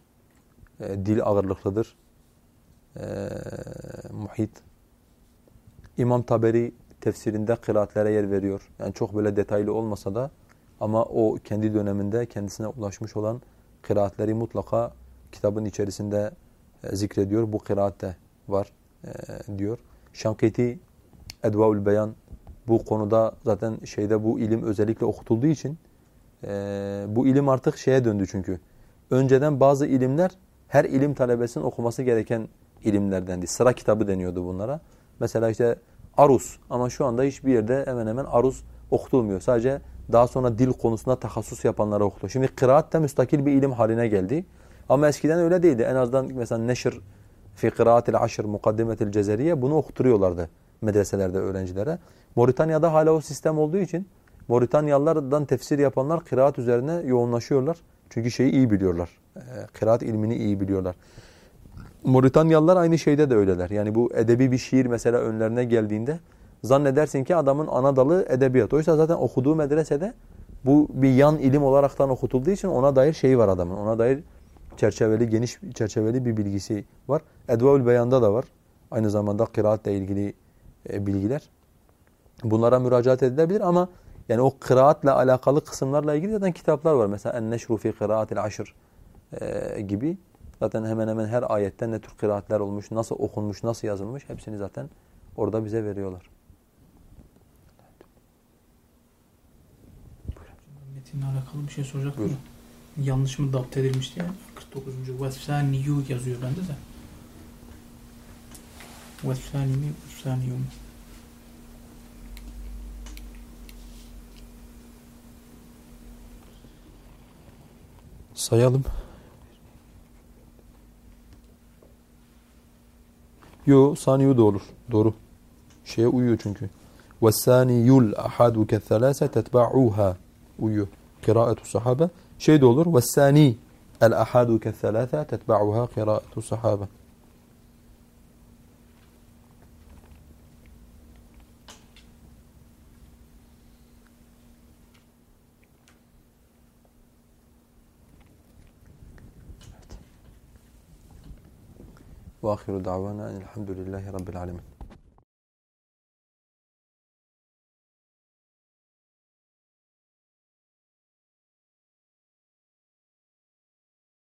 E, dil ağırlıklıdır. E, muhit. İmam Taberi tefsirinde kıraatlere yer veriyor. Yani çok böyle detaylı olmasa da ama o kendi döneminde kendisine ulaşmış olan kıraatleri mutlaka kitabın içerisinde e, zikrediyor. Bu kıraat de var e, diyor. Şankiti Edvaul Beyan bu konuda zaten şeyde bu ilim özellikle okutulduğu için e, bu ilim artık şeye döndü çünkü. Önceden bazı ilimler her ilim talebesinin okuması gereken ilimlerdendi. Sıra kitabı deniyordu bunlara. Mesela işte Arus ama şu anda hiçbir yerde hemen hemen Arus okutulmuyor. Sadece daha sonra dil konusunda tahassus yapanlara okutuyor. Şimdi kıraat da müstakil bir ilim haline geldi. Ama eskiden öyle değildi. En azından mesela neşr fi kıraatil aşr mukaddimetil cezeriye bunu okuturuyorlardı medreselerde öğrencilere. Moritanya'da hala o sistem olduğu için Moritanyalılardan tefsir yapanlar kıraat üzerine yoğunlaşıyorlar. Çünkü şeyi iyi biliyorlar. E, kıraat ilmini iyi biliyorlar. Moritanyalılar aynı şeyde de öyleler. Yani bu edebi bir şiir mesela önlerine geldiğinde zannedersin ki adamın ana dalı edebiyat. Oysa zaten okuduğu medresede bu bir yan ilim olaraktan okutulduğu için ona dair şeyi var adamın. Ona dair çerçeveli, geniş çerçeveli bir bilgisi var. Edvaül Beyan'da da var. Aynı zamanda kıraatle ilgili e, bilgiler. Bunlara müracaat edilebilir ama yani o kıraatla alakalı kısımlarla ilgili zaten kitaplar var. Mesela En-Neşru fi Kıraatil Aşr e, gibi. Zaten hemen hemen her ayetten ne tür kıraatler olmuş, nasıl okunmuş, nasıl yazılmış hepsini zaten orada bize veriyorlar. Metinle alakalı bir şey soracaktım. Buyurun. Yanlış mı dapt edilmişti yani? 49. Vesaniyu yazıyor bende de. Vesani mi? Vesaniyu mu? Sayalım. Yo, saniyu da olur. Doğru. Şeye uyuyor çünkü. وَالسَّانِيُّ الْأَحَادُ كَالثَّلَاسَ تَتْبَعُوهَا Uyuyor. قراءة الصحابة. شيء دولر. والثاني الْأَحَادُ كالثلاثة تَتْبَعُهَا قِرَاءَةُ الصَّحَابَةِ. وآخر دعوانا أن الحمد لله رب العالمين.